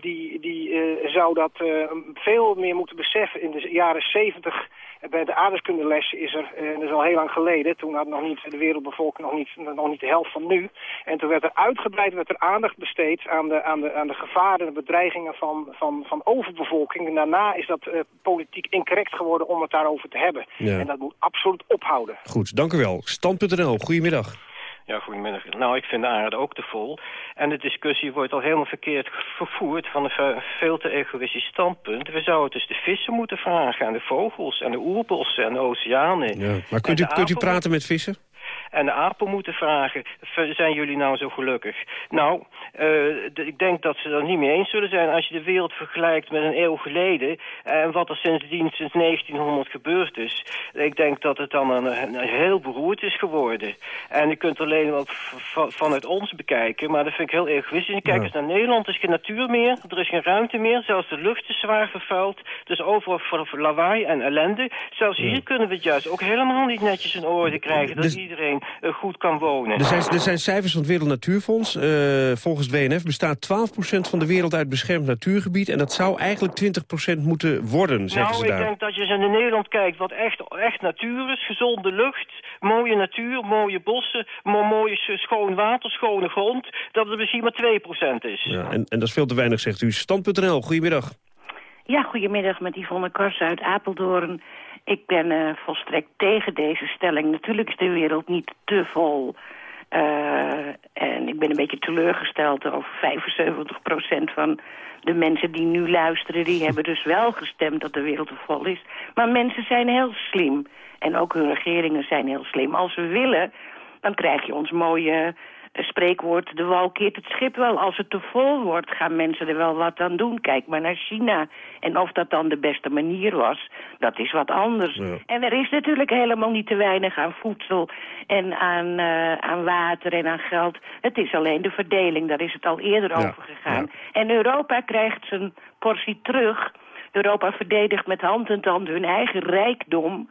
die, die eh, zou dat eh, veel meer moeten beseffen. In de jaren zeventig bij de aardrijkskundeles is er, eh, dat is al heel lang geleden, toen had nog niet de wereldbevolking nog niet, nog niet de helft van nu. En toen werd er uitgebreid werd er aandacht besteed aan de, aan de, aan de gevaren en de bedreigingen van, van, van overbevolking. En daarna is dat eh, politiek incorrect geworden om het daarover te hebben. Ja. En dat moet absoluut ophouden. Goed, dank u wel. Stand.nl, goedemiddag. Ja, goedemiddag. Nou, ik vind de aarde ook te vol. En de discussie wordt al helemaal verkeerd vervoerd van een ve- veel te egoïstisch standpunt. We zouden dus de vissen moeten vragen en de vogels en de oerbossen en de oceanen. Ja. Maar kunt u, kunt u praten met vissen? En de apen moeten vragen, zijn jullie nou zo gelukkig? Nou, eh, ik denk dat ze er niet mee eens zullen zijn als je de wereld vergelijkt met een eeuw geleden. En wat er sindsdien, sinds 1900 gebeurd is. Ik denk dat het dan een, een heel beroerd is geworden. En je kunt alleen wat vanuit ons bekijken, maar dat vind ik heel egoïstisch. Kijk Ja. eens naar Nederland, er is geen natuur meer, er is geen ruimte meer. Zelfs de lucht is zwaar vervuild. Dus overal voor, lawaai en ellende. Zelfs hier kunnen we het juist ook helemaal niet netjes in orde krijgen. Dat Dus- iedereen iedereen eh, goed kan wonen. Er zijn, er zijn cijfers van het Wereld Natuurfonds. Eh, volgens het WNF bestaat 12% van de wereld uit beschermd natuurgebied... en dat zou eigenlijk 20% moeten worden, zeggen nou, ze ik daar. denk dat je eens in Nederland kijkt wat echt, echt natuur is. Gezonde lucht, mooie natuur, mooie bossen, mo- mooie schoon water, schone grond. Dat het misschien maar 2% is. Ja, en, en dat is veel te weinig, zegt u. Stand.nl, goedemiddag. Ja, goedemiddag met Yvonne Kars uit Apeldoorn. Ik ben eh, volstrekt tegen deze stelling. Natuurlijk is de wereld niet te vol. Eh, en ik ben een beetje teleurgesteld over 75% van de mensen die nu luisteren... die hebben dus wel gestemd dat de wereld te vol is. Maar mensen zijn heel slim. En ook hun regeringen zijn heel slim. Als we willen, dan krijg je ons mooie spreekwoord... de wal keert het schip wel. Als het te vol wordt, gaan mensen er wel wat aan doen. Kijk maar naar China. En of dat dan de beste manier was, dat is wat anders. En er is natuurlijk helemaal niet te weinig aan voedsel... en aan, eh, aan water en aan geld. Het is alleen de verdeling, daar is het al eerder over gegaan. En Europa krijgt zijn portie terug... Europa verdedigt met hand en tand hun eigen rijkdom.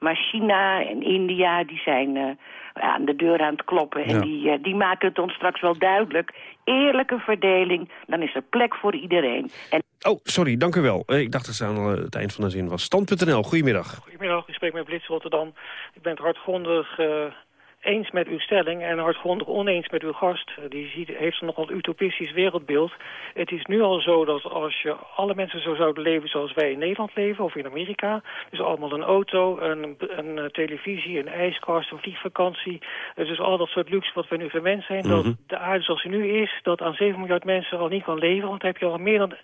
Maar China en India die zijn eh, aan de deur aan het kloppen. En Ja. die, eh, die maken het ons straks wel duidelijk. Eerlijke verdeling, dan is er plek voor iedereen. En Oh, sorry, dank u wel. Eh, ik dacht dat het aan het eind van de zin was. Stand.nl, goedemiddag. Goedemiddag, ik spreek met Blitz Rotterdam. Ik ben het hardgrondig eh, eens met uw stelling en hardgrondig oneens met uw gast. Eh, Die ziet, heeft een nogal utopistisch wereldbeeld. Het is nu al zo dat als je alle mensen zo zouden leven zoals wij in Nederland leven of in Amerika, dus allemaal een auto, een, een eh, televisie, een ijskast, een vliegvakantie, eh, dus al dat soort luxe wat we nu gewend zijn, dat de aarde zoals die nu is, dat aan 7 miljard mensen al niet kan leven, want heb je al meer dan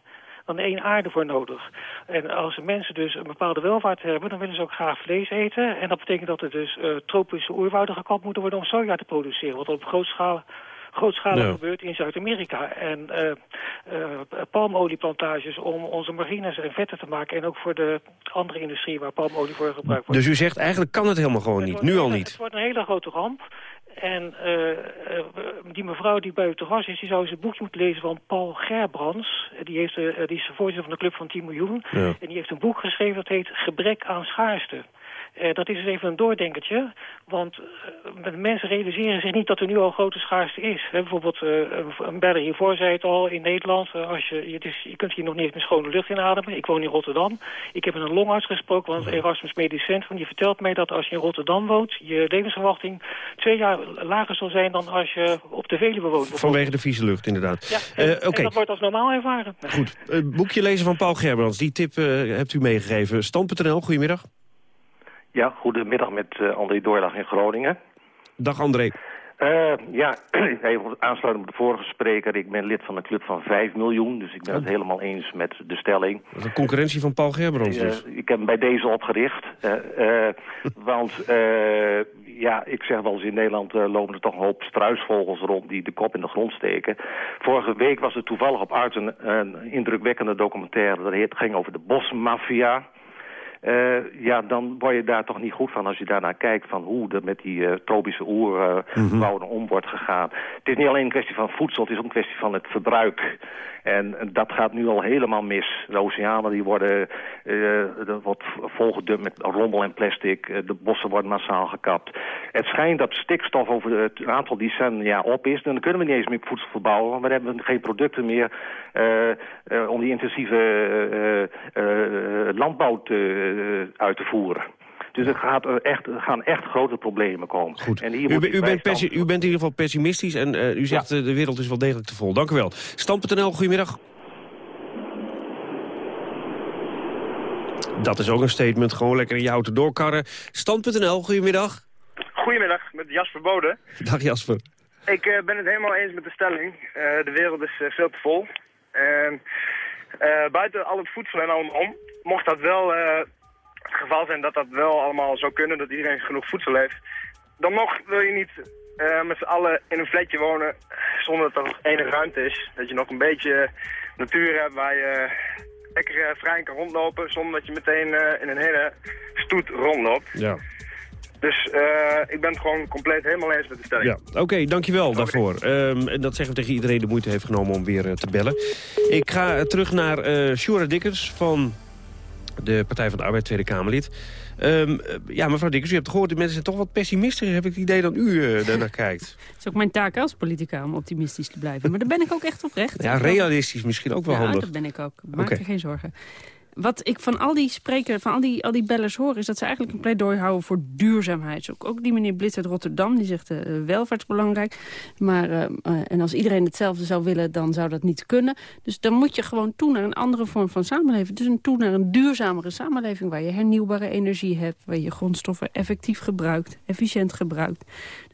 dan één aarde voor nodig. En als mensen dus een bepaalde welvaart hebben, dan willen ze ook graag vlees eten. En dat betekent dat er dus eh, tropische oerwouden gekapt moeten worden om soja te produceren. Wat op grootschalig Ja. gebeurt in Zuid-Amerika. En eh, eh, palmolieplantages om onze marines en vetten te maken. En ook voor de andere industrie waar palmolie voor gebruikt wordt. Dus u zegt eigenlijk kan het helemaal gewoon niet, nu al Het niet. wordt een hele grote ramp. En eh, eh, die mevrouw die bij u te gast is, die zou eens een boekje moeten lezen van Paul Gerbrands. Eh, Die, heeft, eh, die is de voorzitter van de Club van 10 miljoen. Ja. En die heeft een boek geschreven dat heet Gebrek aan schaarste. Eh, dat is dus even een doordenkertje, want eh, mensen realiseren zich niet dat er nu al grote schaarste is. Bijvoorbeeld, eh, een, beller hiervoor zei het al, in Nederland, als je, je, je kunt hier nog niet eens meer schone lucht inademen. Ik woon in Rotterdam. Ik heb met een longarts gesproken, want Erasmus Medisch Centrum, die vertelt mij dat als je in Rotterdam woont, je levensverwachting twee jaar lager zal zijn dan als je op de Veluwe woont. Vanwege de vieze lucht, inderdaad. Ja, en, Oké, en dat wordt als normaal ervaren. goed. Boekje lezen van Paul Gerbrands, die tip hebt u meegegeven. Stand.nl, goedemiddag. Ja, goedemiddag met eh, André Doorlag in Groningen. Dag André. Eh, ja, [clears throat] even aansluiten op de vorige spreker. Ik ben lid van een club van 5 miljoen, dus ik ben het helemaal eens met de stelling. Dat is een concurrentie van Paul Gerbrands dus. Eh, ik heb hem bij deze opgericht. [laughs] want ja, ik zeg wel eens in Nederland lopen er toch een hoop struisvogels rond die de kop in de grond steken. Vorige week was er toevallig op een, een indrukwekkende documentaire. Dat heet, ging over de bosmafia. Eh, ja, dan word je daar toch niet goed van als je daarnaar kijkt van hoe er met die eh, tropische oerwouden om wordt gegaan. Het is niet alleen een kwestie van voedsel, het is ook een kwestie van het verbruik. En dat gaat nu al helemaal mis. De oceanen die worden wordt volgedumpt met rommel en plastic. Eh, de bossen worden massaal gekapt. Het schijnt dat stikstof over het aantal decennia op is. Dan kunnen we niet eens meer voedsel verbouwen, want we hebben geen producten meer eh, om die intensieve landbouw te, uit te voeren. Dus er, gaat er, echt, er gaan echt grote problemen komen. Goed. En hier U, bent u bent in ieder geval pessimistisch en eh, u zegt eh, de wereld is wel degelijk te vol. Dank u wel. Stand.nl, goedemiddag. Dat is ook een statement. Gewoon lekker in je auto doorkarren. Stand.nl, goedemiddag. Goedemiddag, met Jasper Bode. Dag Jasper. Ik eh, ben het helemaal eens met de stelling. Eh, de wereld is veel te vol. En eh, buiten al het voedsel en allemaal om, mocht dat wel eh, het geval zijn dat dat wel allemaal zou kunnen, dat iedereen genoeg voedsel heeft, dan nog wil je niet eh, met z'n allen in een flatje wonen zonder dat er nog enige ruimte is. Dat je nog een beetje natuur hebt waar je lekker eh, vrij kan rondlopen zonder dat je meteen eh, in een hele stoet rondloopt. Ja. Dus eh, ik ben het gewoon compleet helemaal eens met de stelling. Ja, oké, dankjewel daarvoor. Ehm, en dat zeggen we tegen iedereen die de moeite heeft genomen om weer eh, te bellen. Ik ga eh, terug naar eh Shura Dikkers van de Partij van de Arbeid, Tweede Kamerlid. Ehm, eh, ja, mevrouw Dikkers, u hebt gehoord, de mensen zijn toch wat pessimistischer, heb ik het idee, dan u uh, [laughs] daarnaar kijkt. Het is ook mijn taak als politica om optimistisch te blijven. Maar daar ben ik ook echt oprecht. Ja, realistisch misschien ook wel ja, handig. dat ben ik ook. Maak er geen zorgen. Wat ik van al die sprekers, van al die, al die bellers hoor... is dat ze eigenlijk een pleidooi houden voor duurzaamheid. Ook, ook die meneer Blitz uit Rotterdam, die zegt uh, welvaart is belangrijk. Maar, uh, en als iedereen hetzelfde zou willen, dan zou dat niet kunnen. Dus dan moet je gewoon toe naar een andere vorm van samenleving. Dus een toe naar een duurzamere samenleving... waar je hernieuwbare energie hebt, waar je grondstoffen effectief gebruikt... efficiënt gebruikt.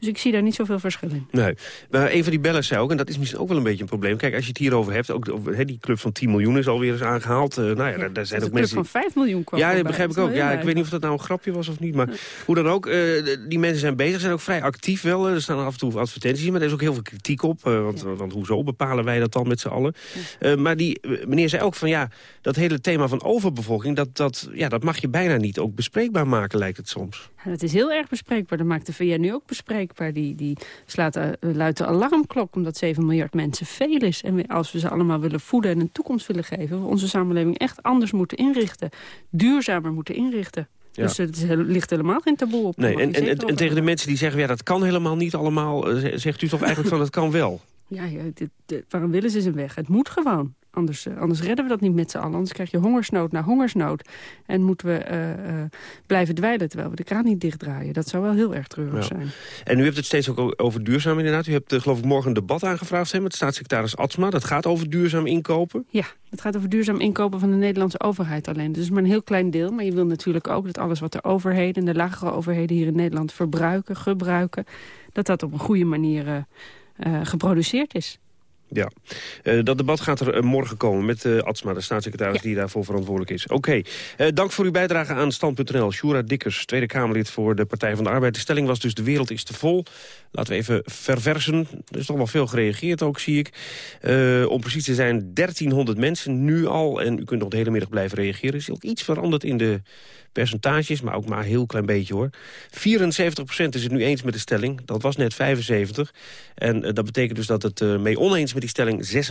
Dus ik zie daar niet zoveel verschil in. Nee, maar een van die bellers zei ook, en dat is misschien ook wel een beetje een probleem... kijk, als je het hierover hebt, ook he, die club van 10 miljoen is alweer eens aangehaald. nou ja, daar, daar zijn ook mensen... van 5 miljoen kwam Ja, dat begrijp ik ook. Ja, ik weet niet of dat nou een grapje was of niet. Maar hoe dan ook, uh, die mensen zijn bezig, zijn ook vrij actief wel. Er staan af en toe advertenties, maar er is ook heel veel kritiek op. Uh, want, ja. want hoezo bepalen wij dat dan met z'n allen? Uh, maar die meneer zei ook van ja, dat hele thema van overbevolking... Dat, dat, ja, dat mag je bijna niet ook bespreekbaar maken, lijkt het soms. Het is heel erg bespreekbaar. Dat maakt de VN nu ook bespreekbaar. Die, die slaat, luidt de alarmklok omdat 7 miljard mensen veel is. En als we ze allemaal willen voeden en een toekomst willen geven... we onze samenleving echt anders moeten inrichten. Duurzamer moeten inrichten. Ja. Dus het ligt helemaal geen taboe op. Nee, en, en, en, en tegen de mensen die zeggen... ja, dat kan helemaal niet allemaal... zegt u toch eigenlijk van, dat kan wel? Ja, ja dit, dit, waarom willen ze zijn weg? Het moet gewoon. Anders, uh, anders redden we dat niet met z'n allen. Anders krijg je hongersnood na hongersnood. En moeten we uh, uh, blijven dweilen terwijl we de kraan niet dichtdraaien. Dat zou wel heel erg treurig ja. zijn. En u hebt het steeds ook over duurzaam inderdaad. U hebt geloof ik morgen een debat aangevraagd hè, met staatssecretaris Atsma. Dat gaat over duurzaam inkopen? Ja, het gaat over duurzaam inkopen van de Nederlandse overheid alleen. Dus maar een heel klein deel. Maar je wil natuurlijk ook dat alles wat de overheden... de lagere overheden hier in Nederland verbruiken, gebruiken... dat dat op een goede manier geproduceerd is. Ja, uh, dat debat gaat er uh, morgen komen met uh, Atsma, de staatssecretaris ja. die daarvoor verantwoordelijk is. Oké, okay. dank voor uw bijdrage aan Stand.nl. Shura Dikkers, Tweede Kamerlid voor de Partij van de Arbeid. De stelling was dus de wereld is te vol. Laten we even verversen. Er is toch wel veel gereageerd ook, zie ik. om precies te zijn 1300 mensen nu al. En u kunt nog de hele middag blijven reageren. Er is ook iets veranderd in de percentages, maar ook maar een heel klein beetje hoor. 74% is het nu eens met de stelling, dat was net 75. En uh, dat betekent dus dat het uh, mee oneens met die stelling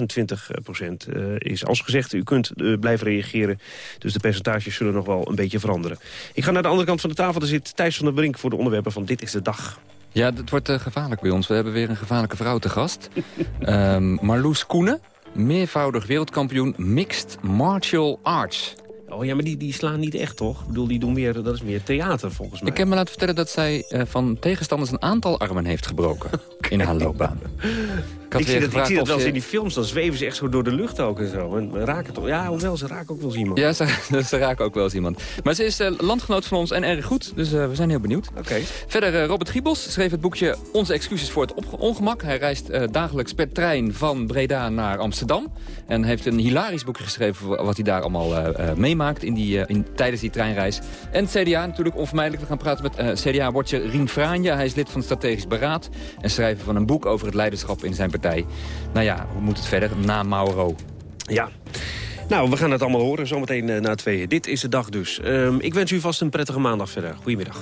26% uh, is. Als gezegd, u kunt blijven reageren, dus de percentages zullen nog wel een beetje veranderen. Ik ga naar de andere kant van de tafel, daar zit Thijs van der Brink voor de onderwerpen van Dit is de Dag. Ja, het wordt gevaarlijk bij ons. We hebben weer een gevaarlijke vrouw te gast. um, [laughs] Marloes Koenen, meervoudig wereldkampioen Mixed Martial Arts. Oh ja, maar die, die slaan niet echt, toch? Ik bedoel, die doen meer, dat is meer theater, volgens mij. Ik heb me laten vertellen dat zij uh, van tegenstanders een aantal armen heeft gebroken [laughs] in haar loopbaan. [laughs] Ik, ik zie dat, ik zie dat wel eens in die films, dan zweven ze echt zo door de lucht ook en zo. En raken toch, ja, hoewel, ze raken ook wel eens iemand. Ja, ze, [laughs] ze raken ook wel eens iemand. Maar ze is uh, landgenoot van ons en erg goed, dus uh, we zijn heel benieuwd. Oké. Okay. Verder, uh, Robert Giebels schreef het boekje Onze excuses voor het ongemak. Hij reist dagelijks per trein van Breda naar Amsterdam. En heeft een hilarisch boekje geschreven wat hij daar allemaal meemaakt in die, in, tijdens die treinreis. En het CDA natuurlijk onvermijdelijk. We gaan praten met CDA-watcher Rien Fraanje. Hij is lid van het Strategisch Beraad en schrijver van een boek over het leiderschap in zijn partij. Nou ja, hoe moet het verder na Mauro? Ja. Nou, we gaan het allemaal horen zometeen uh, na tweeën. Dit is de dag dus. Um, ik wens u vast een prettige maandag verder. Goedemiddag.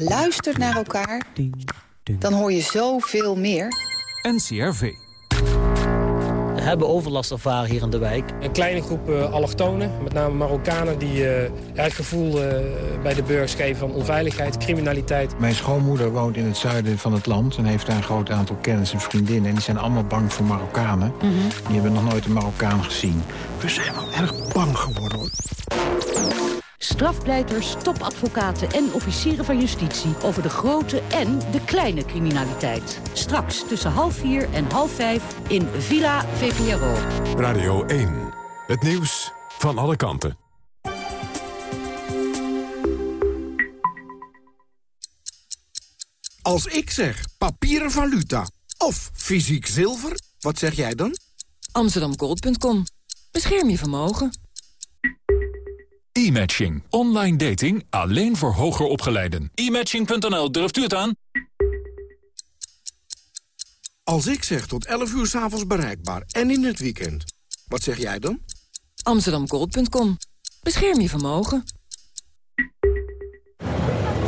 Luistert naar elkaar, dan hoor je zoveel meer. NCRV. We hebben overlast ervaren hier in de wijk. Een kleine groep uh, allochtonen, met name Marokkanen... die uh, het gevoel uh, bij de burgers geven van onveiligheid, criminaliteit. Mijn schoonmoeder woont in het zuiden van het land... en heeft daar een groot aantal kennis en vriendinnen. En die zijn allemaal bang voor Marokkanen. Mm -hmm. Die hebben nog nooit een Marokkaan gezien. We zijn wel erg bang geworden. Hoor. Strafpleiters, topadvocaten en officieren van justitie... over de grote en de kleine criminaliteit. Straks tussen half vier en half vijf in Villa VPRO. Radio 1. Het nieuws van alle kanten. Als ik zeg papieren valuta of fysiek zilver, wat zeg jij dan? Amsterdamgold.com. Bescherm je vermogen. E-matching. Online dating alleen voor hoger opgeleiden. E-matching.nl, durft u het aan? Als ik zeg tot 11 uur s'avonds bereikbaar en in het weekend, wat zeg jij dan? Amsterdamgold.com. Bescherm je vermogen.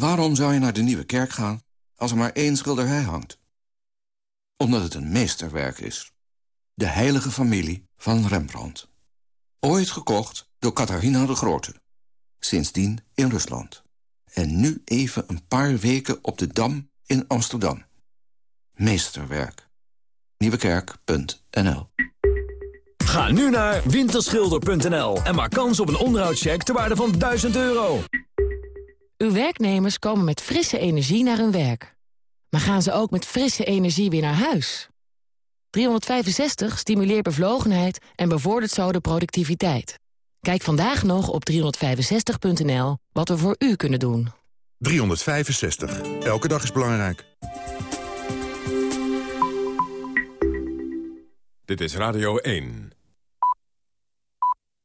Waarom zou je naar de Nieuwe Kerk gaan als er maar één schilderij hangt? Omdat het een meesterwerk is. De heilige familie van Rembrandt. Ooit gekocht door Catharina de Grote. Sindsdien in Rusland. En nu even een paar weken op de Dam in Amsterdam. Meesterwerk. Nieuwekerk.nl Ga nu naar winterschilder.nl en maak kans op een onderhoudscheck ter waarde van 1000 euro. Uw werknemers komen met frisse energie naar hun werk. Maar gaan ze ook met frisse energie weer naar huis? 365 stimuleert bevlogenheid en bevordert zo de productiviteit. Kijk vandaag nog op 365.nl wat we voor u kunnen doen. 365. Elke dag is belangrijk. Dit is Radio 1.